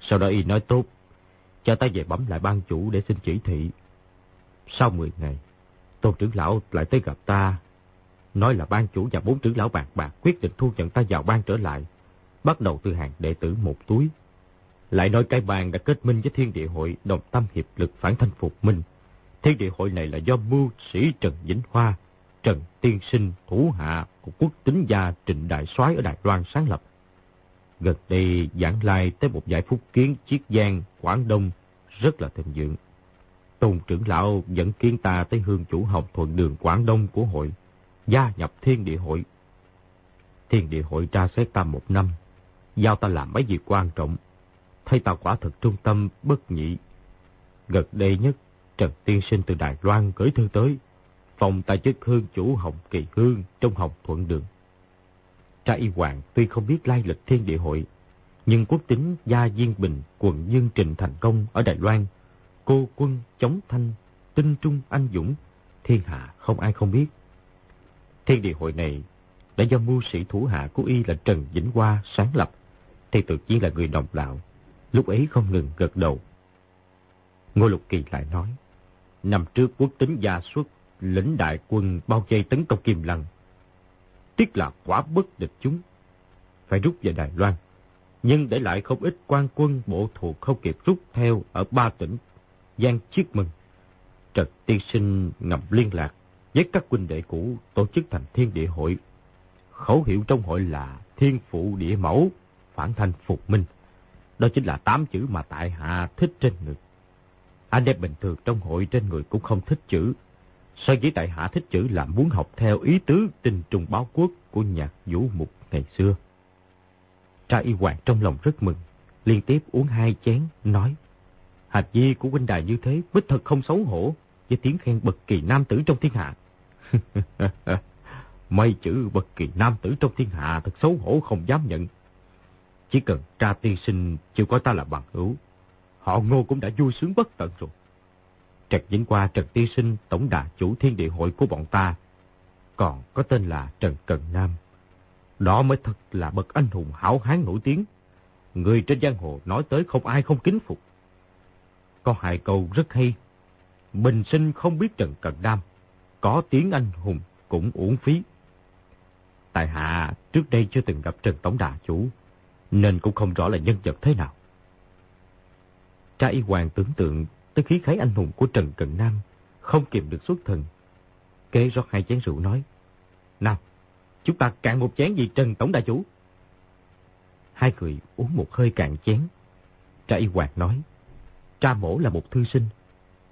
Sau đó y nói tốt cho ta về bấm lại ban chủ để xin chỉ thị. Sau 10 ngày, Tôn trưởng lão lại tới gặp ta, nói là ban chủ và bốn trưởng lão bạc bạc quyết định thu nhận ta vào ban trở lại, bắt đầu từ hàng đệ tử một túi. Lại nói cái bàn đã kết minh với thiên địa hội đồng tâm hiệp lực phản thanh phục minh. Thiên địa hội này là do mưu sĩ Trần Vĩnh Hoa, Trần Tiên Sinh, thủ hạ của quốc tính gia Trịnh Đại soái ở Đài Loan sáng lập. Gần đây giảng lai tới một giải phúc kiến Chiết Giang, Quảng Đông rất là thịnh vượng. Tôn trưởng lão dẫn kiến ta tới hương chủ học thuận đường Quảng Đông của hội, gia nhập thiên địa hội. Thiên địa hội tra xét ta một năm, giao ta làm mấy việc quan trọng, thấy ta quả thực trung tâm bất nhị. Gần đây nhất, Trần Tiên Sinh từ Đài Loan gửi thư tới, phòng tài chức hương chủ Hồng Kỳ Hương trong Hồng Thuận Đường. Tra Y Hoàng tuy không biết lai lịch thiên địa hội, nhưng quốc tính Gia Diên Bình, quận Dương Trình thành công ở Đài Loan, cô quân chống thanh, tinh trung anh dũng, thiên hạ không ai không biết. Thiên địa hội này đã do mưu sĩ thủ hạ của y là Trần Vĩnh Hoa sáng lập, thì tự nhiên là người đồng đạo, lúc ấy không ngừng gật đầu. Ngô Lục Kỳ lại nói, năm trước quốc tính gia xuất, lĩnh đại quân bao vây tấn công Kim Lăng. Tiếc là quá bất địch chúng, phải rút về Đài Loan, nhưng để lại không ít quan quân bộ thuộc không kịp rút theo ở ba tỉnh Giang Chiết Mừng. Trật tiên sinh ngầm liên lạc với các huynh đệ cũ tổ chức thành thiên địa hội. Khẩu hiệu trong hội là thiên phụ địa mẫu, phản thanh phục minh. Đó chính là tám chữ mà tại hạ thích trên người Anh em bình thường trong hội trên người cũng không thích chữ. So với tại hạ thích chữ là muốn học theo ý tứ tình trùng báo quốc của nhạc vũ mục ngày xưa. Tra y hoàng trong lòng rất mừng, liên tiếp uống hai chén, nói. Hạt di của huynh đài như thế, bích thật không xấu hổ, với tiếng khen bậc kỳ nam tử trong thiên hạ. (laughs) Mấy chữ bất kỳ nam tử trong thiên hạ thật xấu hổ không dám nhận. Chỉ cần tra tiên sinh chịu coi ta là bằng hữu, họ ngô cũng đã vui sướng bất tận rồi. Trật Vĩnh qua Trần Tiên Sinh, tổng đà chủ thiên địa hội của bọn ta, còn có tên là Trần Cần Nam. Đó mới thật là bậc anh hùng hảo hán nổi tiếng. Người trên giang hồ nói tới không ai không kính phục. Có hai câu rất hay. Bình sinh không biết Trần Cần Nam, có tiếng anh hùng cũng uổng phí. Tại hạ trước đây chưa từng gặp Trần Tổng Đà Chủ, nên cũng không rõ là nhân vật thế nào. Tra y hoàng tưởng tượng tới khí khái anh hùng của Trần cận Nam, không kìm được xuất thần. Kế rót hai chén rượu nói, Nào, chúng ta cạn một chén gì Trần Tổng Đà Chủ. Hai người uống một hơi cạn chén. Tra y hoàng nói, Tra mổ là một thư sinh,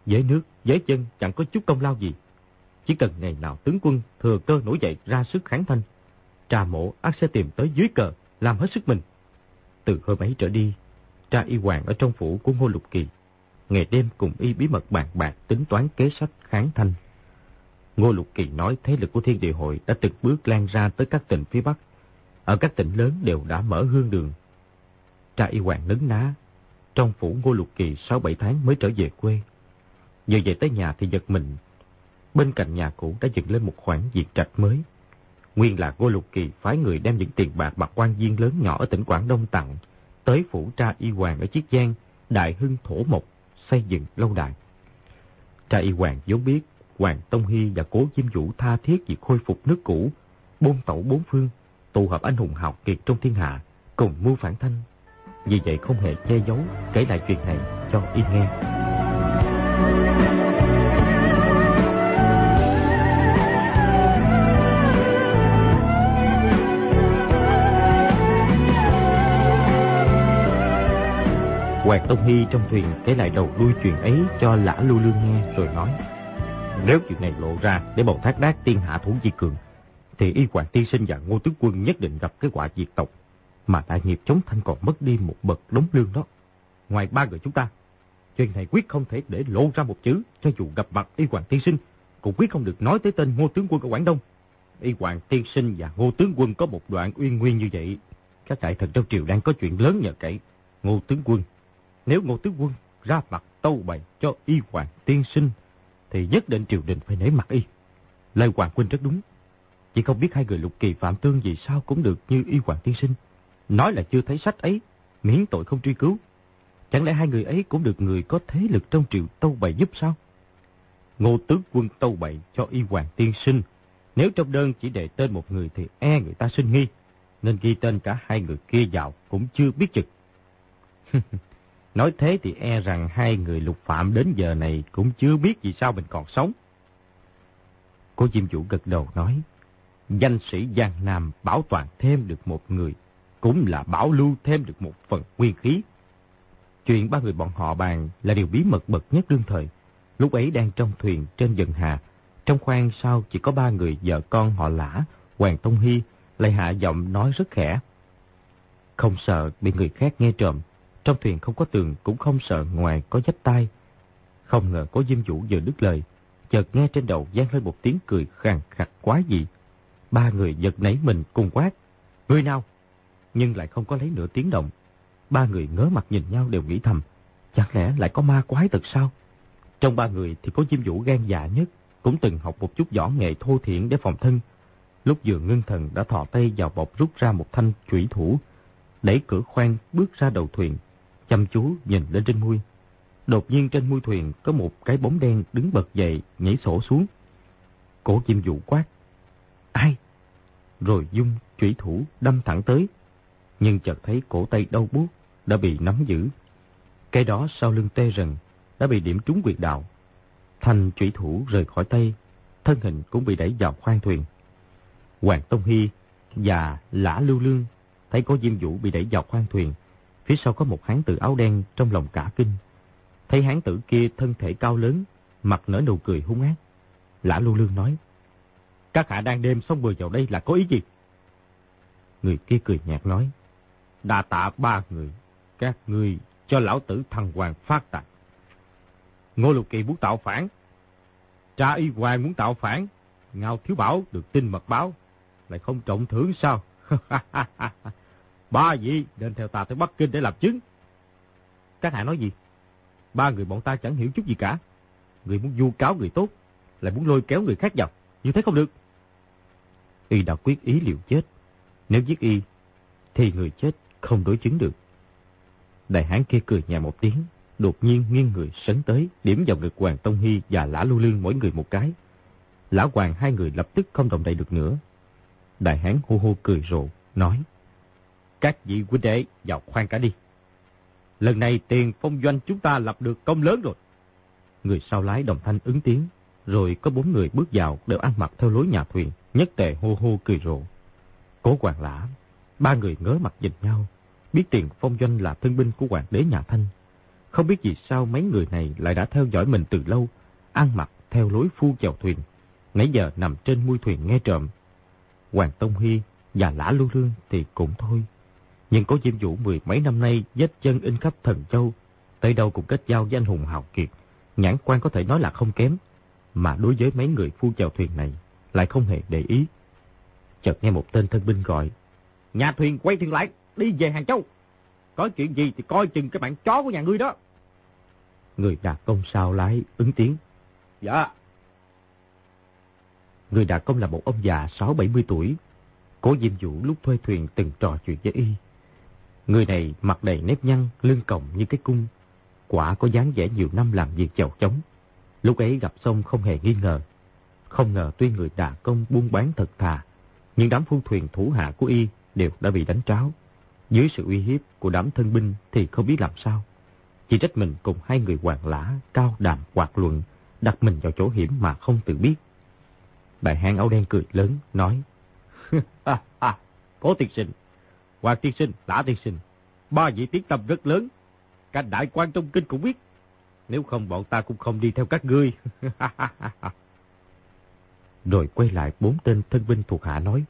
với nước, với chân chẳng có chút công lao gì. Chỉ cần ngày nào tướng quân thừa cơ nổi dậy ra sức kháng thanh, trà mộ ác sẽ tìm tới dưới cờ, làm hết sức mình. Từ hôm ấy trở đi, Tra y hoàng ở trong phủ của Ngô Lục Kỳ, ngày đêm cùng y bí mật bàn bạc tính toán kế sách kháng thanh. Ngô Lục Kỳ nói thế lực của thiên địa hội đã từng bước lan ra tới các tỉnh phía Bắc. Ở các tỉnh lớn đều đã mở hương đường. Tra y hoàng nấn ná. Trong phủ Ngô Lục Kỳ 6-7 tháng mới trở về quê. Vừa về tới nhà thì giật mình. Bên cạnh nhà cũ đã dựng lên một khoản diệt trạch mới. Nguyên là Ngô Lục Kỳ phái người đem những tiền bạc bạc quan viên lớn nhỏ ở tỉnh Quảng Đông tặng tới phủ tra y hoàng ở Chiết Giang, Đại Hưng Thổ Mộc, xây dựng lâu đài. Tra y hoàng vốn biết Hoàng Tông Hy và Cố Diêm Vũ tha thiết việc khôi phục nước cũ, bôn tẩu bốn phương, tụ hợp anh hùng hào kiệt trong thiên hạ, cùng mưu phản thanh. Vì vậy không hề che giấu kể lại chuyện này cho y nghe. Hoàng Tông Hy trong thuyền kể lại đầu đuôi chuyện ấy cho Lã Lưu Lương nghe rồi nói. Nếu chuyện này lộ ra để bầu thác đát tiên hạ thủ di cường, thì y Hoàng Tiên Sinh và Ngô Tướng Quân nhất định gặp cái quả diệt tộc, mà đại nghiệp chống thanh còn mất đi một bậc đống lương đó. Ngoài ba người chúng ta, chuyện này quyết không thể để lộ ra một chữ, cho dù gặp mặt y Hoàng Tiên Sinh, cũng quyết không được nói tới tên Ngô Tướng Quân ở Quảng Đông. Y Hoàng Tiên Sinh và Ngô Tướng Quân có một đoạn uyên nguyên như vậy, các đại thần trong triều đang có chuyện lớn nhờ cậy. Ngô Tướng Quân nếu Ngô Tứ Quân ra mặt tâu bày cho y hoàng tiên sinh, thì nhất định triều đình phải nể mặt y. Lời Hoàng Quynh rất đúng. Chỉ không biết hai người lục kỳ phạm tương gì sao cũng được như y hoàng tiên sinh. Nói là chưa thấy sách ấy, miễn tội không truy cứu. Chẳng lẽ hai người ấy cũng được người có thế lực trong triều tâu bày giúp sao? Ngô tướng quân tâu bày cho y hoàng tiên sinh. Nếu trong đơn chỉ đề tên một người thì e người ta sinh nghi. Nên ghi tên cả hai người kia vào cũng chưa biết chừng. (laughs) Nói thế thì e rằng hai người lục phạm đến giờ này cũng chưa biết vì sao mình còn sống. Cô chim chủ gật đầu nói, danh sĩ Giang Nam bảo toàn thêm được một người, cũng là bảo lưu thêm được một phần nguyên khí. Chuyện ba người bọn họ bàn là điều bí mật bậc nhất đương thời. Lúc ấy đang trong thuyền trên dần hà, trong khoang sau chỉ có ba người vợ con họ lã, Hoàng Tông Hy, lại hạ giọng nói rất khẽ. Không sợ bị người khác nghe trộm, trong thuyền không có tường cũng không sợ ngoài có dách tay. Không ngờ có Diêm Vũ vừa đứt lời, chợt nghe trên đầu gian lên một tiếng cười khàn khặt quá dị. Ba người giật nảy mình cùng quát. Người nào? Nhưng lại không có lấy nửa tiếng động. Ba người ngớ mặt nhìn nhau đều nghĩ thầm. Chẳng lẽ lại có ma quái thật sao? Trong ba người thì có Diêm Vũ gan dạ nhất, cũng từng học một chút võ nghệ thô thiện để phòng thân. Lúc vừa ngưng thần đã thọ tay vào bọc rút ra một thanh chủy thủ, đẩy cửa khoang bước ra đầu thuyền, chăm chú nhìn lên trên mui. Đột nhiên trên mui thuyền có một cái bóng đen đứng bật dậy, nhảy sổ xuống. Cổ chim dụ quát. Ai? Rồi dung chủy thủ đâm thẳng tới. Nhưng chợt thấy cổ tay đau buốt đã bị nắm giữ. Cái đó sau lưng tê rần đã bị điểm trúng quyệt đạo. Thành chủy thủ rời khỏi tay, thân hình cũng bị đẩy vào khoang thuyền. Hoàng Tông Hy và Lã Lưu Lương thấy có Diêm Vũ bị đẩy vào khoang thuyền, Phía sau có một hán tử áo đen trong lòng cả kinh. Thấy hán tử kia thân thể cao lớn, mặt nở nụ cười hung ác. Lã Lưu Lương nói, Các hạ đang đêm xong bừa vào đây là có ý gì? Người kia cười nhạt nói, Đà tạ ba người, các ngươi cho lão tử thằng hoàng phát tạc. Ngô Lục Kỳ muốn tạo phản. Cha y hoàng muốn tạo phản. Ngao Thiếu Bảo được tin mật báo. Lại không trọng thưởng sao? (laughs) Ba vị nên theo ta tới Bắc Kinh để làm chứng. Các hạ nói gì? Ba người bọn ta chẳng hiểu chút gì cả. Người muốn vu cáo người tốt, lại muốn lôi kéo người khác vào. Như thế không được. Y đã quyết ý liều chết. Nếu giết Y, thì người chết không đối chứng được. Đại hán kia cười nhà một tiếng, đột nhiên nghiêng người sấn tới, điểm vào ngực Hoàng Tông Hy và Lã Lưu Lương mỗi người một cái. Lã Hoàng hai người lập tức không động đậy được nữa. Đại hán hô hô cười rộ, nói. Các vị huynh đệ vào khoan cả đi. Lần này tiền phong doanh chúng ta lập được công lớn rồi. Người sau lái đồng thanh ứng tiếng, rồi có bốn người bước vào đều ăn mặc theo lối nhà thuyền, nhất tề hô hô cười rộ. Cố hoàng lã, ba người ngớ mặt nhìn nhau, biết tiền phong doanh là thân binh của hoàng đế nhà Thanh. Không biết vì sao mấy người này lại đã theo dõi mình từ lâu, ăn mặc theo lối phu chèo thuyền, nãy giờ nằm trên mui thuyền nghe trộm. Hoàng Tông Hy và Lã Lưu Lương thì cũng thôi. Nhưng có Diêm Vũ mười mấy năm nay vết chân in khắp thần châu, tới đâu cũng kết giao với anh hùng hào kiệt. Nhãn quan có thể nói là không kém, mà đối với mấy người phu chèo thuyền này lại không hề để ý. Chợt nghe một tên thân binh gọi, Nhà thuyền quay thuyền lại, đi về Hàng Châu. Có chuyện gì thì coi chừng cái bạn chó của nhà ngươi đó. Người đạt công sao lái, ứng tiếng. Dạ. Người đạt công là một ông già 6-70 tuổi. Cố Diêm Vũ lúc thuê thuyền từng trò chuyện với y. Người này mặt đầy nếp nhăn, lưng còng như cái cung. Quả có dáng vẻ nhiều năm làm việc chầu chống. Lúc ấy gặp xong không hề nghi ngờ. Không ngờ tuy người đà công buôn bán thật thà, nhưng đám phu thuyền thủ hạ của y đều đã bị đánh tráo. Dưới sự uy hiếp của đám thân binh thì không biết làm sao. Chỉ trách mình cùng hai người hoàng lã, cao đàm hoạt luận, đặt mình vào chỗ hiểm mà không tự biết. Đại hang áo đen cười lớn, nói, (laughs) Cố tiên sinh, Hoàng tiên sinh, Lã tiên sinh, ba vị tiếng tâm rất lớn. Cả đại quan trong kinh cũng biết. Nếu không bọn ta cũng không đi theo các ngươi. (laughs) Rồi quay lại bốn tên thân binh thuộc hạ nói.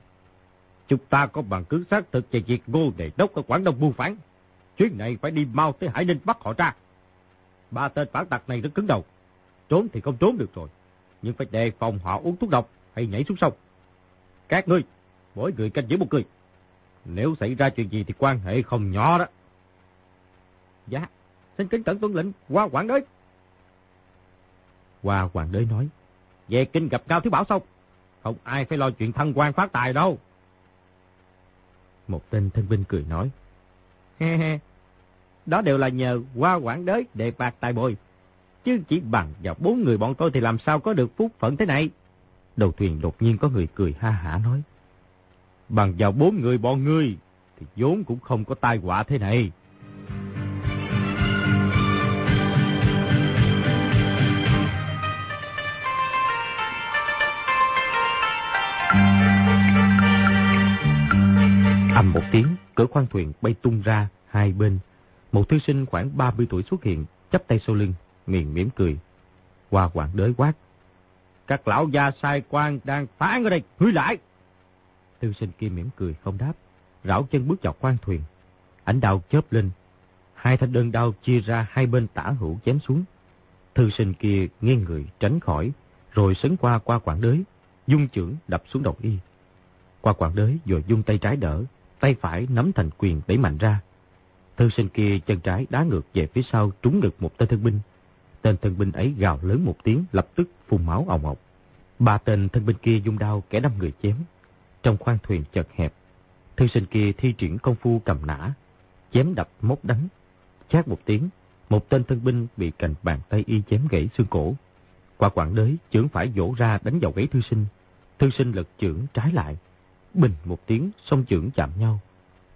Chúng ta có bằng cứ xác thực về việc ngô đề đốc ở Quảng Đông buôn phản. Chuyến này phải đi mau tới Hải Ninh bắt họ ra. Ba tên phản tặc này rất cứng đầu. Trốn thì không trốn được rồi. Nhưng phải đề phòng họ uống thuốc độc hay nhảy xuống sông. Các ngươi, mỗi người canh giữ một người. Nếu xảy ra chuyện gì thì quan hệ không nhỏ đó. Dạ, xin kính cẩn tuân lệnh qua quản đới. Qua quản đới nói, về kinh gặp Cao Thiếu Bảo xong, không ai phải lo chuyện thăng quan phát tài đâu. Một tên thân binh cười nói, he he, đó đều là nhờ qua quản đới để bạc tài bồi. chứ chỉ bằng vào bốn người bọn tôi thì làm sao có được phúc phận thế này. Đầu thuyền đột nhiên có người cười ha hả nói. Bằng vào bốn người bọn ngươi thì vốn cũng không có tai họa thế này. Âm một tiếng, cửa khoang thuyền bay tung ra hai bên. Một thư sinh khoảng 30 tuổi xuất hiện, chắp tay sau lưng, miệng mỉm cười. Hoa hoàng đới quát. Các lão gia sai quan đang phá ở đây, hứa lại. Thư sinh kia mỉm cười không đáp, rảo chân bước vào khoang thuyền. Ảnh đào chớp lên, hai thanh đơn đao chia ra hai bên tả hữu chém xuống. Thư sinh kia nghiêng người tránh khỏi, rồi sấn qua qua quảng đới, dung trưởng đập xuống đầu y. Qua quảng đới rồi dung tay trái đỡ, tay phải nắm thành quyền đẩy mạnh ra. Thư sinh kia chân trái đá ngược về phía sau trúng ngực một tên thân binh. Tên thân binh ấy gào lớn một tiếng lập tức phun máu ồng ọc. Ba tên thân binh kia dung đao kẻ đâm người chém. Trong khoang thuyền chật hẹp, thư sinh kia thi triển công phu cầm nã, chém đập móc đánh. Chát một tiếng, một tên thân binh bị cành bàn tay y chém gãy xương cổ. Qua quảng đới, chưởng phải vỗ ra đánh vào gáy thư sinh. Thư sinh lật chưởng trái lại. Bình một tiếng, song chưởng chạm nhau.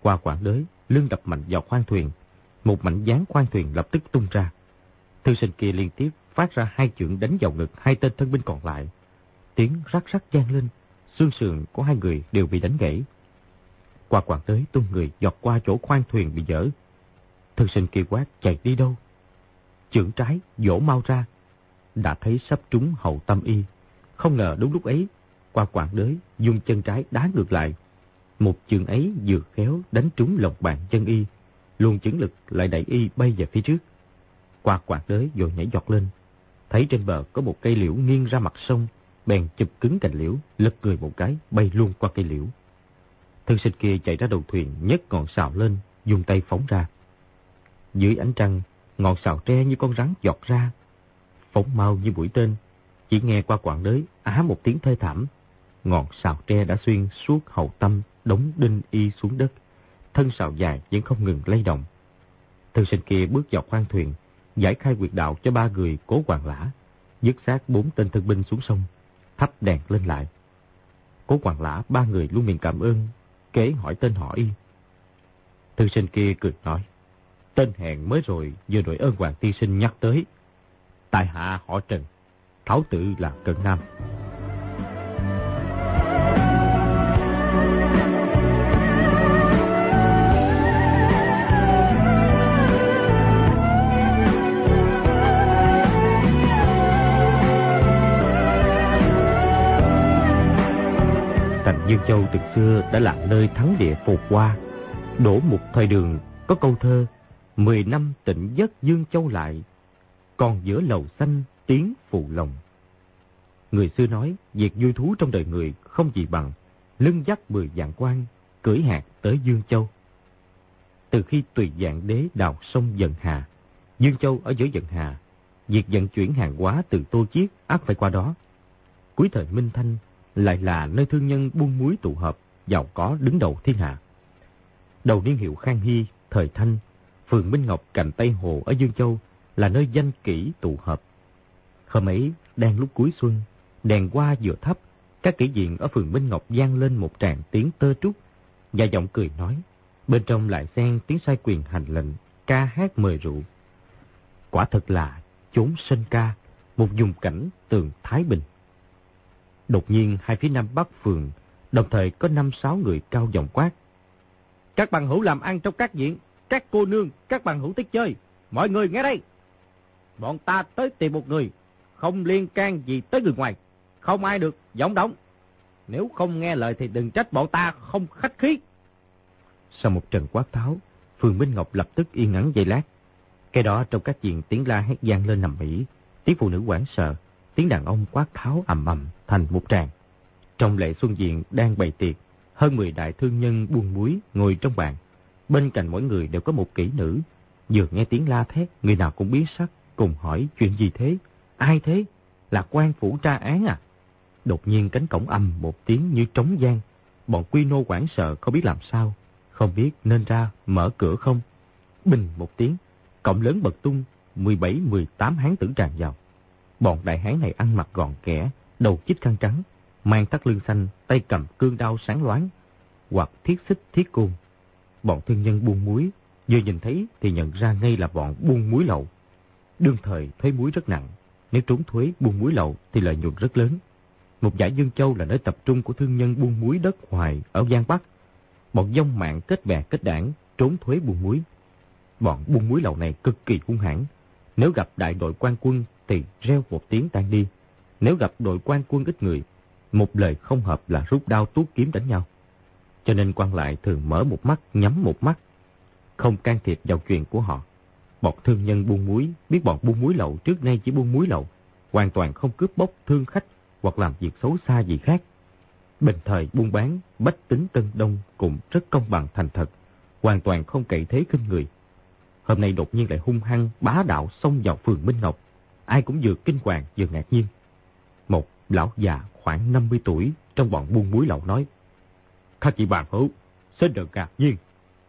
Qua quảng đới, lưng đập mạnh vào khoang thuyền. Một mảnh dáng khoang thuyền lập tức tung ra. Thư sinh kia liên tiếp phát ra hai chưởng đánh vào ngực hai tên thân binh còn lại. Tiếng rắc rắc gian lên, xương sườn của hai người đều bị đánh gãy. Qua quảng tới tung người giọt qua chỗ khoang thuyền bị dở. Thân sinh kỳ quát chạy đi đâu? Chưởng trái dỗ mau ra. Đã thấy sắp trúng hậu tâm y. Không ngờ đúng lúc ấy, qua quảng đới dùng chân trái đá ngược lại. Một chưởng ấy vừa khéo đánh trúng lòng bàn chân y. luôn chứng lực lại đẩy y bay về phía trước. Qua quảng đới rồi nhảy giọt lên. Thấy trên bờ có một cây liễu nghiêng ra mặt sông, bèn chụp cứng cành liễu, lật người một cái, bay luôn qua cây liễu. Thân sinh kia chạy ra đầu thuyền, nhấc ngọn sào lên, dùng tay phóng ra. Dưới ánh trăng, ngọn sào tre như con rắn giọt ra, phóng mau như mũi tên. Chỉ nghe qua quảng đới, á một tiếng thê thảm. Ngọn sào tre đã xuyên suốt hậu tâm, đóng đinh y xuống đất. Thân sào dài vẫn không ngừng lay động. Thân sinh kia bước vào khoang thuyền, giải khai quyệt đạo cho ba người cố hoàng lã, dứt xác bốn tên thân binh xuống sông, thắp đèn lên lại. Cố hoàng lã ba người luôn miệng cảm ơn, kế hỏi tên họ y. Thư sinh kia cười nói, tên hẹn mới rồi vừa đội ơn hoàng tiên sinh nhắc tới. Tại hạ họ Trần, tháo tự là Cận Nam. Thành Dương Châu từ xưa đã là nơi thắng địa phồn hoa. Đổ một thời đường có câu thơ Mười năm tịnh giấc Dương Châu lại, còn giữa lầu xanh tiếng phụ lòng. Người xưa nói, việc vui thú trong đời người không gì bằng lưng dắt mười dạng quan, cưỡi hạt tới Dương Châu. Từ khi tùy dạng đế đào sông Dần Hà, Dương Châu ở giữa Dần Hà, việc vận chuyển hàng hóa từ Tô Chiết ác phải qua đó. Cuối thời Minh Thanh, lại là nơi thương nhân buôn muối tụ hợp, giàu có đứng đầu thiên hạ. Đầu niên hiệu Khang Hy, thời Thanh, phường Minh Ngọc cạnh Tây Hồ ở Dương Châu là nơi danh kỹ tụ hợp. Hôm ấy, đang lúc cuối xuân, đèn hoa vừa thấp, các kỹ diện ở phường Minh Ngọc gian lên một tràng tiếng tơ trúc, và giọng cười nói, bên trong lại xen tiếng sai quyền hành lệnh, ca hát mời rượu. Quả thật là chốn sân ca, một vùng cảnh tường Thái Bình. Đột nhiên hai phía nam bắc phường, đồng thời có năm sáu người cao giọng quát. Các bằng hữu làm ăn trong các diện, các cô nương, các bằng hữu tích chơi, mọi người nghe đây. Bọn ta tới tìm một người, không liên can gì tới người ngoài, không ai được giọng động. Nếu không nghe lời thì đừng trách bọn ta không khách khí. Sau một trận quát tháo, Phường Minh Ngọc lập tức yên ngắn giây lát. Cái đó trong các diện tiếng la hét gian lên nằm mỹ, tiếng phụ nữ quảng sợ, tiếng đàn ông quát tháo ầm ầm thành một tràng. Trong lệ xuân diện đang bày tiệc, hơn 10 đại thương nhân buôn muối ngồi trong bàn. Bên cạnh mỗi người đều có một kỹ nữ. Vừa nghe tiếng la thét, người nào cũng biến sắc, cùng hỏi chuyện gì thế? Ai thế? Là quan phủ tra án à? Đột nhiên cánh cổng âm một tiếng như trống gian. Bọn quy nô quảng sợ không biết làm sao, không biết nên ra mở cửa không. Bình một tiếng, cổng lớn bật tung, 17-18 hán tử tràn vào. Bọn đại hán này ăn mặc gọn kẻ, đầu chích khăn trắng, mang tắt lưng xanh, tay cầm cương đao sáng loáng, hoặc thiết xích thiết côn. Bọn thương nhân buôn muối, vừa nhìn thấy thì nhận ra ngay là bọn buôn muối lậu. Đương thời thuế muối rất nặng, nếu trốn thuế buôn muối lậu thì lợi nhuận rất lớn. Một giải Dương Châu là nơi tập trung của thương nhân buôn muối đất hoài ở Giang Bắc. Bọn dông mạng kết bè kết đảng, trốn thuế buôn muối. Bọn buôn muối lậu này cực kỳ hung hãn. Nếu gặp đại đội quan quân thì reo một tiếng tan đi. Nếu gặp đội quan quân ít người, một lời không hợp là rút đao tuốt kiếm đánh nhau. Cho nên quan lại thường mở một mắt, nhắm một mắt, không can thiệp vào chuyện của họ. Bọn thương nhân buôn muối, biết bọn buôn muối lậu trước nay chỉ buôn muối lậu, hoàn toàn không cướp bóc thương khách hoặc làm việc xấu xa gì khác. Bình thời buôn bán, bách tính Tân Đông cũng rất công bằng thành thật, hoàn toàn không cậy thế khinh người. Hôm nay đột nhiên lại hung hăng, bá đạo xông vào phường Minh Ngọc. Ai cũng vừa kinh hoàng vừa ngạc nhiên. Một lão già khoảng 50 tuổi trong bọn buôn muối lậu nói. Các chị bạn hữu, xin đừng ngạc nhiên.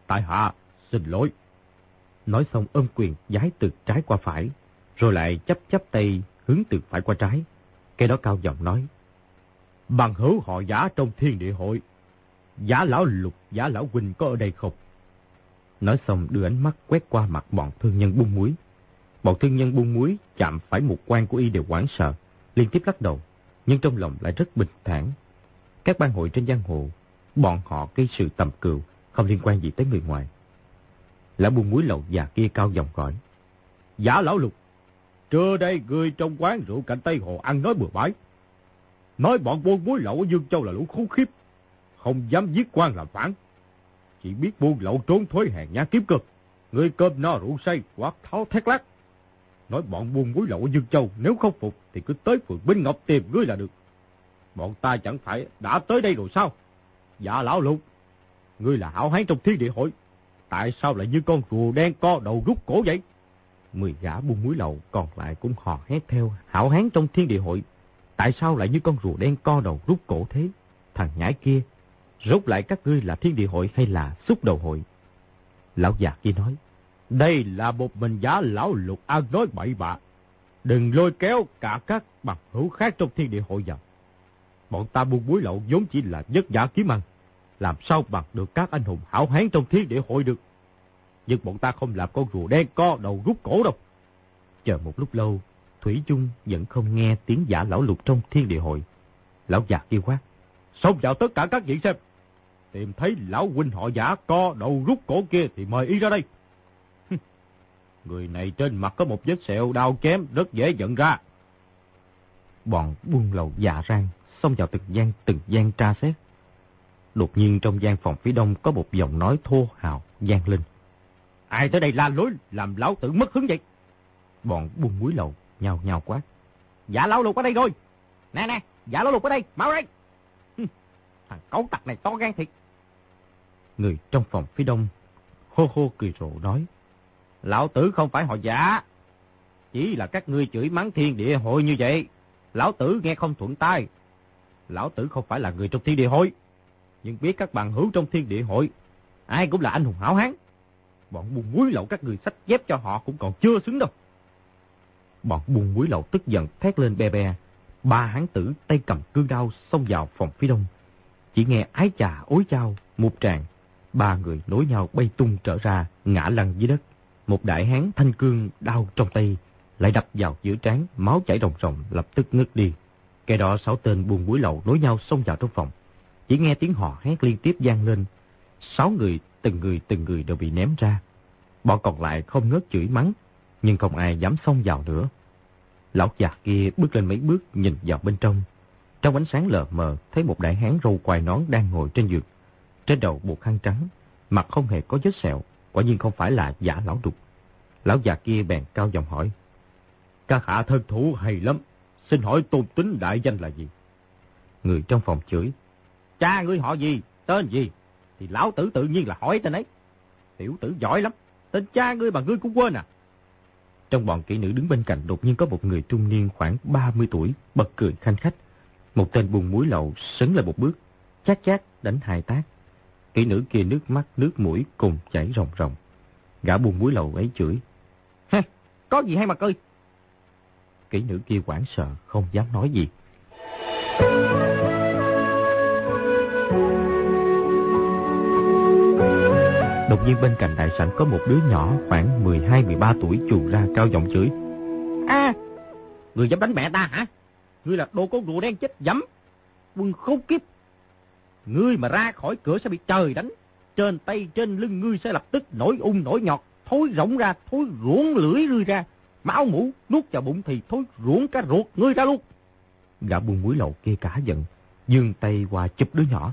Tại hạ, xin lỗi. Nói xong ôm quyền giái từ trái qua phải, rồi lại chấp chấp tay hướng từ phải qua trái. Cái đó cao giọng nói. Bằng hữu họ giả trong thiên địa hội. Giả lão lục, giả lão huynh có ở đây không? Nói xong đưa ánh mắt quét qua mặt bọn thương nhân buôn muối. Bọn thương nhân buôn muối chạm phải một quan của y đều hoảng sợ, liên tiếp lắc đầu, nhưng trong lòng lại rất bình thản. Các ban hội trên giang hồ, bọn họ gây sự tầm cừu, không liên quan gì tới người ngoài. Lão buôn muối lậu già kia cao giọng gọi. Giả lão lục, trưa đây người trong quán rượu cạnh Tây Hồ ăn nói bừa bãi. Nói bọn buôn muối lậu ở Dương Châu là lũ khốn khiếp, không dám giết quan làm phản. Chỉ biết buôn lậu trốn thuế hàng nhà kiếm cực. Người cơm no rượu say, quát tháo thét lát. Nói bọn buôn muối lậu ở Dương Châu nếu không phục thì cứ tới phường Binh Ngọc tìm ngươi là được. Bọn ta chẳng phải đã tới đây rồi sao? Dạ lão lục, ngươi là hảo hán trong thiên địa hội. Tại sao lại như con rùa đen co đầu rút cổ vậy? Mười gã buôn muối lậu còn lại cũng hò hét theo hảo hán trong thiên địa hội. Tại sao lại như con rùa đen co đầu rút cổ thế? Thằng nhãi kia, rốt lại các ngươi là thiên địa hội hay là xúc đầu hội? Lão già kia nói, đây là một mình giá lão lục ăn nói bậy bạ. Đừng lôi kéo cả các bằng hữu khác trong thiên địa hội vào. Bọn ta buôn búi lậu vốn chỉ là giấc giả kiếm ăn. Làm sao bằng được các anh hùng hảo hán trong thiên địa hội được. Nhưng bọn ta không làm con rùa đen co đầu rút cổ đâu. Chờ một lúc lâu, Thủy chung vẫn không nghe tiếng giả lão lục trong thiên địa hội. Lão già kêu quát. Xông vào tất cả các vị xem. Tìm thấy lão huynh họ giả co đầu rút cổ kia thì mời y ra đây. Người này trên mặt có một vết sẹo đau chém rất dễ nhận ra. Bọn buôn lậu dạ rang, xông vào từng gian từng gian tra xét. Đột nhiên trong gian phòng phía đông có một giọng nói thô hào, gian linh. Ai tới đây la lối, làm lão tử mất hứng vậy? Bọn buôn muối lậu, nhào nhào quá. Giả lão lục ở đây rồi. Nè nè, giả lão lục ở đây, mau đây. Thằng cấu tặc này to gan thiệt. Người trong phòng phía đông, hô hô cười rộ nói. Lão tử không phải họ giả. Chỉ là các ngươi chửi mắng thiên địa hội như vậy. Lão tử nghe không thuận tai. Lão tử không phải là người trong thiên địa hội. Nhưng biết các bạn hữu trong thiên địa hội. Ai cũng là anh hùng hảo hán. Bọn buôn muối lậu các người sách dép cho họ cũng còn chưa xứng đâu. Bọn buôn muối lậu tức giận thét lên be be. Ba hán tử tay cầm cư đao xông vào phòng phía đông. Chỉ nghe ái trà ối chao, một tràng. Ba người nối nhau bay tung trở ra, ngã lăn dưới đất. Một đại hán thanh cương đau trong tay, lại đập vào giữa trán, máu chảy ròng ròng, lập tức ngất đi. Kẻ đó sáu tên buồn mũi lậu nối nhau xông vào trong phòng. Chỉ nghe tiếng họ hét liên tiếp gian lên. Sáu người, từng người từng người đều bị ném ra. Bọn còn lại không ngớt chửi mắng, nhưng không ai dám xông vào nữa. Lão già kia bước lên mấy bước nhìn vào bên trong. Trong ánh sáng lờ mờ thấy một đại hán râu quai nón đang ngồi trên giường. Trên đầu buộc khăn trắng, mặt không hề có vết sẹo, quả nhiên không phải là giả lão đục. Lão già kia bèn cao giọng hỏi. Các hạ thân thủ hay lắm, xin hỏi tôn tính đại danh là gì? Người trong phòng chửi. Cha ngươi họ gì, tên gì? Thì lão tử tự nhiên là hỏi tên ấy. Tiểu tử giỏi lắm, tên cha ngươi mà ngươi cũng quên à? Trong bọn kỹ nữ đứng bên cạnh đột nhiên có một người trung niên khoảng 30 tuổi, bật cười khanh khách. Một tên buồn muối lậu sấn lại một bước, chát chát đánh hai tác. Kỹ nữ kia nước mắt, nước mũi cùng chảy ròng ròng. Gã buồn muối lậu ấy chửi. Ha, có gì hay mà cười. Kỹ nữ kia quảng sợ, không dám nói gì. Đột nhiên bên cạnh đại sảnh có một đứa nhỏ khoảng 12-13 tuổi chuồn ra cao giọng chửi. À, người dám đánh mẹ ta hả? Ngươi là đồ con rùa đen chết dẫm. Quân khốn kiếp. Ngươi mà ra khỏi cửa sẽ bị trời đánh. Trên tay trên lưng ngươi sẽ lập tức nổi ung nổi nhọt, thối rỗng ra, thối ruộng lưỡi ngươi ra. Máu mũ nuốt vào bụng thì thối ruộng cả ruột ngươi ra luôn. Gã buông muối lậu kia cả giận, dương tay qua chụp đứa nhỏ.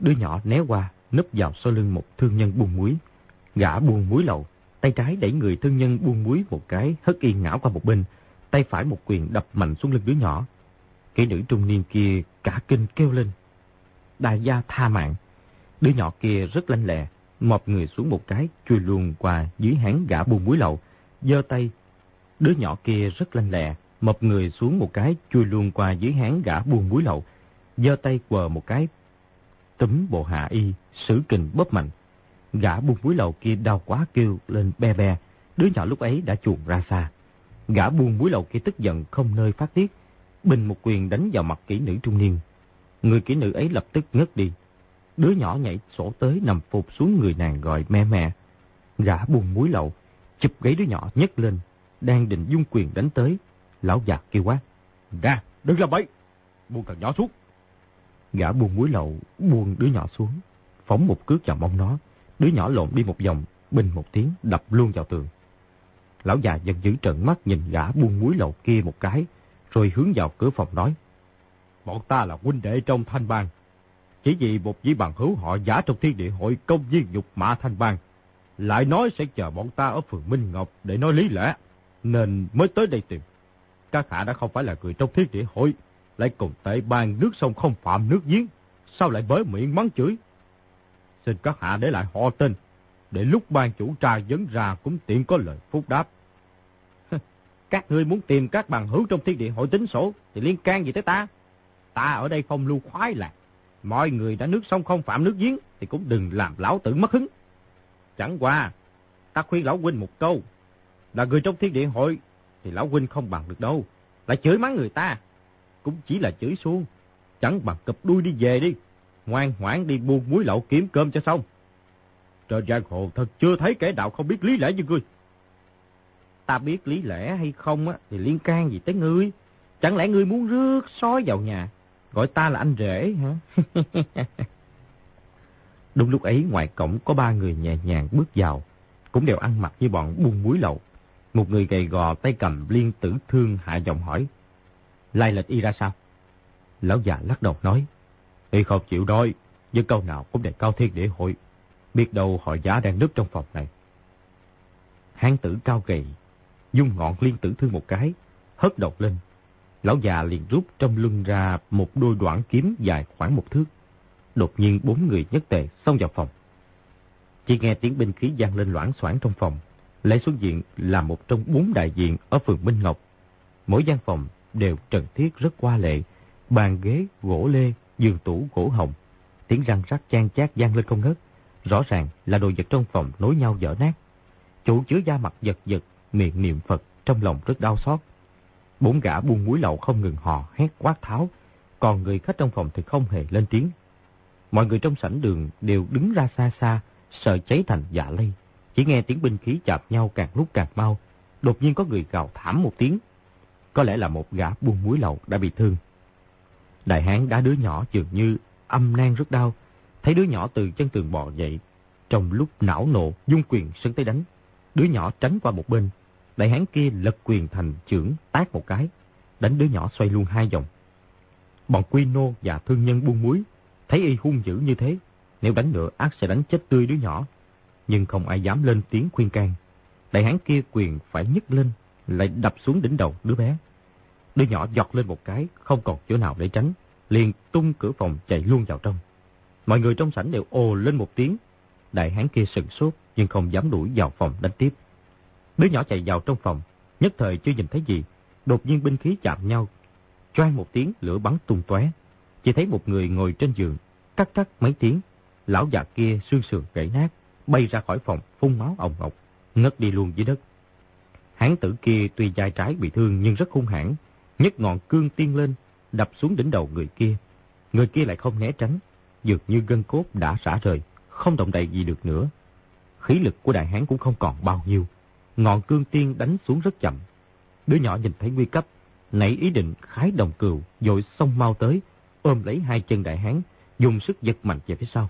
Đứa nhỏ né qua, nấp vào sau lưng một thương nhân buông muối. Gã buông muối lậu, tay trái đẩy người thương nhân buông muối một cái, hất yên ngã qua một bên, tay phải một quyền đập mạnh xuống lưng đứa nhỏ. Kỹ nữ trung niên kia cả kinh kêu lên. Đại gia tha mạng. Đứa nhỏ kia rất lanh lẹ, mọp người xuống một cái, chui luôn qua dưới háng gã buông muối lậu, giơ tay. Đứa nhỏ kia rất lanh lẹ, mọp người xuống một cái, chui luôn qua dưới háng gã buông muối lậu, giơ tay quờ một cái, túm bộ hạ y, sử kình bóp mạnh. Gã buông muối lậu kia đau quá kêu lên be be, đứa nhỏ lúc ấy đã chuồn ra xa. Gã buông muối lậu kia tức giận không nơi phát tiết, bình một quyền đánh vào mặt kỹ nữ trung niên. Người kỹ nữ ấy lập tức ngất đi. Đứa nhỏ nhảy sổ tới nằm phục xuống người nàng gọi mẹ mẹ. Gã buông muối lậu, chụp gáy đứa nhỏ nhấc lên, đang định dung quyền đánh tới. Lão già kêu quát. Ra, đừng làm bậy, buông thằng nhỏ xuống. Gã buông muối lậu, buông đứa nhỏ xuống, phóng một cước vào mông nó. Đứa nhỏ lộn đi một vòng, bình một tiếng, đập luôn vào tường. Lão già giận dữ trợn mắt nhìn gã buông muối lậu kia một cái, rồi hướng vào cửa phòng nói. Bọn ta là huynh đệ trong thanh bang. Chỉ vì một vị bằng hữu họ giả trong thiên địa hội công viên nhục mạ thanh bang. Lại nói sẽ chờ bọn ta ở phường Minh Ngọc để nói lý lẽ. Nên mới tới đây tìm. Các hạ đã không phải là người trong thiên địa hội. Lại cùng tệ bang nước sông không phạm nước giếng. Sao lại bới miệng mắng chửi? Xin các hạ để lại họ tên. Để lúc ban chủ tra vấn ra cũng tiện có lời phúc đáp. (laughs) Các ngươi muốn tìm các bằng hữu trong thiên địa hội tính sổ thì liên can gì tới ta? Ta ở đây không lưu khoái lạc. Mọi người đã nước sông không phạm nước giếng thì cũng đừng làm lão tử mất hứng. Chẳng qua, ta khuyên lão huynh một câu. Là người trong thiên địa hội thì lão huynh không bằng được đâu. Lại chửi mắng người ta. Cũng chỉ là chửi xuông. Chẳng bằng cập đuôi đi về đi. Ngoan hoãn đi buôn muối lậu kiếm cơm cho xong. Trên giang hồ thật chưa thấy kẻ đạo không biết lý lẽ như ngươi. Ta biết lý lẽ hay không á, thì liên can gì tới ngươi. Chẳng lẽ ngươi muốn rước sói vào nhà, gọi ta là anh rể hả? (laughs) Đúng lúc ấy ngoài cổng có ba người nhẹ nhàng bước vào, cũng đều ăn mặc như bọn buôn muối lậu. Một người gầy gò tay cầm liên tử thương hạ giọng hỏi. Lai lịch y ra sao? Lão già lắc đầu nói. Y không chịu đôi, với câu nào cũng để cao thiên địa hội. Biết đâu họ giả đang núp trong phòng này. Hán tử cao gầy, dung ngọn liên tử thương một cái, hất đầu lên. Lão già liền rút trong lưng ra một đôi đoạn kiếm dài khoảng một thước. Đột nhiên bốn người nhất tề xông vào phòng. Chỉ nghe tiếng binh khí gian lên loãng xoảng trong phòng. Lễ xuất diện là một trong bốn đại diện ở phường Minh Ngọc. Mỗi gian phòng đều trần thiết rất qua lệ, bàn ghế, gỗ lê, giường tủ, gỗ hồng. Tiếng răng rắc chan chát gian lên không ngớt. Rõ ràng là đồ vật trong phòng nối nhau dở nát. Chủ chứa da mặt giật giật, miệng niệm Phật, trong lòng rất đau xót. Bốn gã buôn muối lậu không ngừng hò, hét quát tháo, còn người khách trong phòng thì không hề lên tiếng. Mọi người trong sảnh đường đều đứng ra xa xa, sợ cháy thành dạ lây. Chỉ nghe tiếng binh khí chạp nhau càng lúc càng mau, đột nhiên có người gào thảm một tiếng. Có lẽ là một gã buôn muối lậu đã bị thương. Đại hán đá đứa nhỏ dường như âm nan rất đau, thấy đứa nhỏ từ chân tường bò dậy. Trong lúc não nộ, dung quyền sân tay đánh. Đứa nhỏ tránh qua một bên, đại hán kia lật quyền thành trưởng tác một cái, đánh đứa nhỏ xoay luôn hai vòng. Bọn quy nô và thương nhân buôn muối thấy y hung dữ như thế, nếu đánh nữa ác sẽ đánh chết tươi đứa nhỏ. Nhưng không ai dám lên tiếng khuyên can. Đại hán kia quyền phải nhấc lên, lại đập xuống đỉnh đầu đứa bé. Đứa nhỏ giọt lên một cái, không còn chỗ nào để tránh, liền tung cửa phòng chạy luôn vào trong. Mọi người trong sảnh đều ồ lên một tiếng. Đại hán kia sừng sốt nhưng không dám đuổi vào phòng đánh tiếp. Đứa nhỏ chạy vào trong phòng, nhất thời chưa nhìn thấy gì, đột nhiên binh khí chạm nhau, choang một tiếng lửa bắn tung tóe. Chỉ thấy một người ngồi trên giường, cắt cắt mấy tiếng, lão già kia xương sườn gãy nát, bay ra khỏi phòng phun máu ồng ọc, ngất đi luôn dưới đất. Hán tử kia tuy dài trái bị thương nhưng rất hung hãn, nhấc ngọn cương tiên lên, đập xuống đỉnh đầu người kia. Người kia lại không né tránh, dường như gân cốt đã xả rời, không động đậy gì được nữa. Khí lực của đại hán cũng không còn bao nhiêu. Ngọn cương tiên đánh xuống rất chậm. Đứa nhỏ nhìn thấy nguy cấp, nảy ý định khái đồng cừu, dội xông mau tới, ôm lấy hai chân đại hán, dùng sức giật mạnh về phía sau.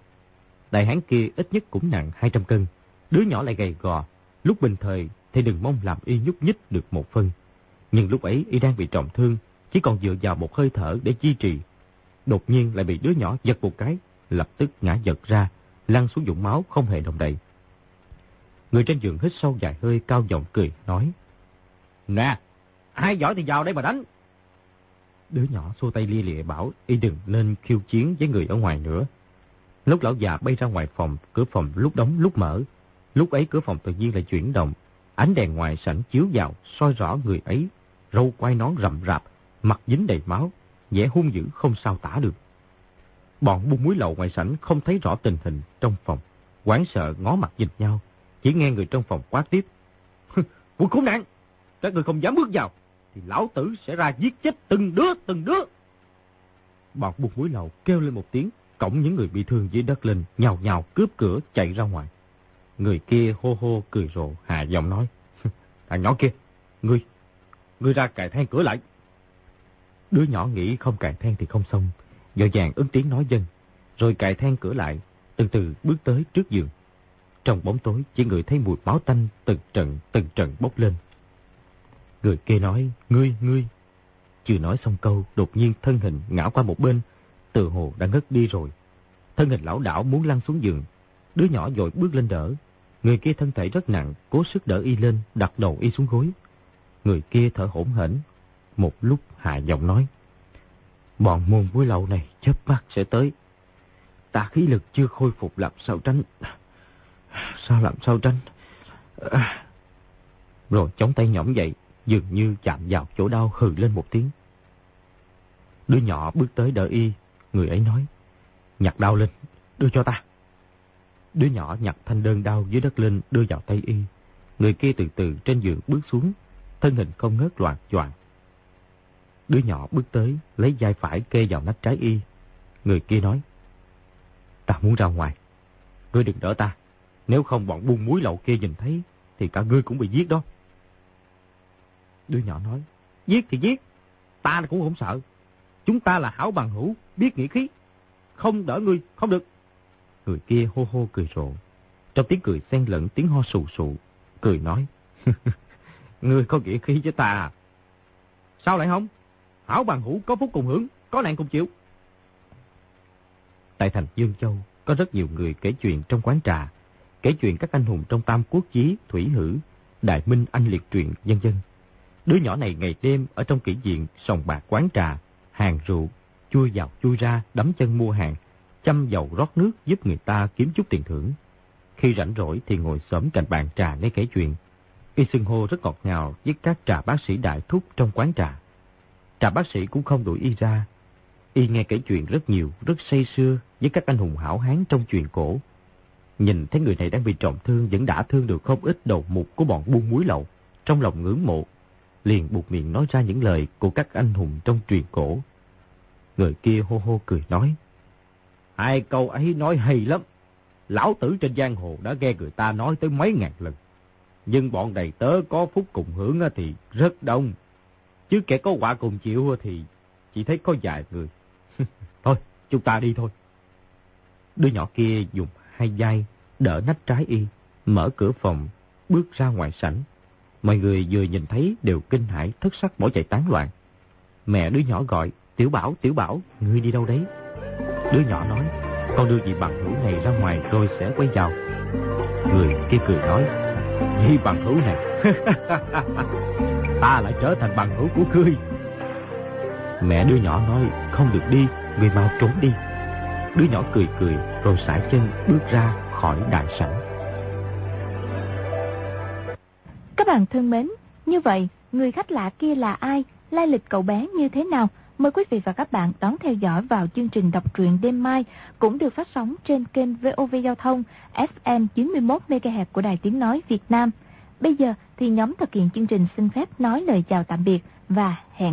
Đại hán kia ít nhất cũng nặng 200 cân, đứa nhỏ lại gầy gò, lúc bình thời thì đừng mong làm y nhúc nhích được một phân. Nhưng lúc ấy y đang bị trọng thương, chỉ còn dựa vào một hơi thở để duy trì. Đột nhiên lại bị đứa nhỏ giật một cái, lập tức ngã giật ra, lăn xuống dũng máu không hề động đậy. Người trên giường hít sâu vài hơi cao giọng cười, nói. Nè, ai giỏi thì vào đây mà đánh. Đứa nhỏ xô tay lia lịa bảo y đừng lên khiêu chiến với người ở ngoài nữa. Lúc lão già bay ra ngoài phòng, cửa phòng lúc đóng lúc mở. Lúc ấy cửa phòng tự nhiên lại chuyển động. Ánh đèn ngoài sảnh chiếu vào, soi rõ người ấy. Râu quai nón rậm rạp, mặt dính đầy máu, vẻ hung dữ không sao tả được. Bọn buôn muối lậu ngoài sảnh không thấy rõ tình hình trong phòng. Quán sợ ngó mặt nhìn nhau, chỉ nghe người trong phòng quát tiếp. (laughs) Quân khốn nạn, các người không dám bước vào, thì lão tử sẽ ra giết chết từng đứa, từng đứa. Bọn buôn muối lậu kêu lên một tiếng, cổng những người bị thương dưới đất lên, nhào nhào cướp cửa chạy ra ngoài. Người kia hô hô cười rộ, hạ giọng nói. (laughs) Thằng nhỏ kia, ngươi, ngươi ra cài then cửa lại. Đứa nhỏ nghĩ không cài then thì không xong, dội dàng ứng tiếng nói dân, rồi cài then cửa lại, từ từ bước tới trước giường. Trong bóng tối chỉ người thấy mùi máu tanh từng trận từng trận bốc lên. Người kia nói, ngươi, ngươi. Chưa nói xong câu, đột nhiên thân hình ngã qua một bên, từ hồ đã ngất đi rồi. Thân hình lão đảo muốn lăn xuống giường. Đứa nhỏ dội bước lên đỡ. Người kia thân thể rất nặng, cố sức đỡ y lên, đặt đầu y xuống gối. Người kia thở hổn hển. Một lúc hạ giọng nói. Bọn môn vui lậu này chớp mắt sẽ tới. Ta khí lực chưa khôi phục làm sao tránh. Sao làm sao tránh? À. Rồi chống tay nhõm dậy, dường như chạm vào chỗ đau hừ lên một tiếng. Đứa nhỏ bước tới đỡ y, người ấy nói, nhặt đau lên, đưa cho ta. Đứa nhỏ nhặt thanh đơn đau dưới đất lên đưa vào tay y. Người kia từ từ trên giường bước xuống, thân hình không ngớt loạn choạng. Đứa nhỏ bước tới, lấy vai phải kê vào nách trái y. Người kia nói, ta muốn ra ngoài, ngươi đừng đỡ ta. Nếu không bọn buôn muối lậu kia nhìn thấy, thì cả ngươi cũng bị giết đó. Đứa nhỏ nói, giết thì giết, ta cũng không sợ. Chúng ta là hảo bằng hữu, biết nghĩa khí. Không đỡ ngươi, không được. Người kia hô hô cười rộ. Trong tiếng cười xen lẫn tiếng ho sù sụ. Cười nói, (laughs) ngươi có nghĩa khí với ta à? Sao lại không? Hảo bằng hữu có phúc cùng hưởng, có nạn cùng chịu. Tại thành Dương Châu, có rất nhiều người kể chuyện trong quán trà, kể chuyện các anh hùng trong Tam Quốc Chí, Thủy Hử, Đại Minh Anh Liệt Truyện, dân dân. Đứa nhỏ này ngày đêm ở trong kỷ diện, sòng bạc quán trà, hàng rượu, chui vào chui ra, đấm chân mua hàng, chăm dầu rót nước giúp người ta kiếm chút tiền thưởng. Khi rảnh rỗi thì ngồi xổm cạnh bàn trà nghe kể chuyện. Y xưng hô rất ngọt ngào với các trà bác sĩ đại thúc trong quán trà. Trà bác sĩ cũng không đuổi y ra. Y nghe kể chuyện rất nhiều, rất say xưa với các anh hùng hảo hán trong chuyện cổ. Nhìn thấy người này đang bị trọng thương vẫn đã thương được không ít đầu mục của bọn buôn muối lậu. Trong lòng ngưỡng mộ, liền buộc miệng nói ra những lời của các anh hùng trong truyền cổ. Người kia hô hô cười nói. Hai câu ấy nói hay lắm. Lão tử trên giang hồ đã nghe người ta nói tới mấy ngàn lần. Nhưng bọn đầy tớ có phúc cùng hưởng thì rất đông. Chứ kẻ có quả cùng chịu thì chỉ thấy có vài người. (laughs) thôi, chúng ta đi thôi. Đứa nhỏ kia dùng hai vai đỡ nách trái y, mở cửa phòng, bước ra ngoài sảnh. Mọi người vừa nhìn thấy đều kinh hãi thất sắc bỏ chạy tán loạn. Mẹ đứa nhỏ gọi, Tiểu Bảo, Tiểu Bảo, ngươi đi đâu đấy? Đứa nhỏ nói, con đưa vị bằng hữu này ra ngoài rồi sẽ quay vào. Người kia cười nói, vị bằng hữu này, (laughs) ta lại trở thành bằng hữu của ngươi. Mẹ đứa nhỏ nói, không được đi, người mau trốn đi. Đứa nhỏ cười cười rồi sải chân bước ra khỏi đại sảnh. Các bạn thân mến, như vậy, người khách lạ kia là ai? Lai lịch cậu bé như thế nào? Mời quý vị và các bạn đón theo dõi vào chương trình đọc truyện đêm mai cũng được phát sóng trên kênh VOV Giao thông FM 91MHz của Đài Tiếng Nói Việt Nam. Bây giờ thì nhóm thực hiện chương trình xin phép nói lời chào tạm biệt và hẹn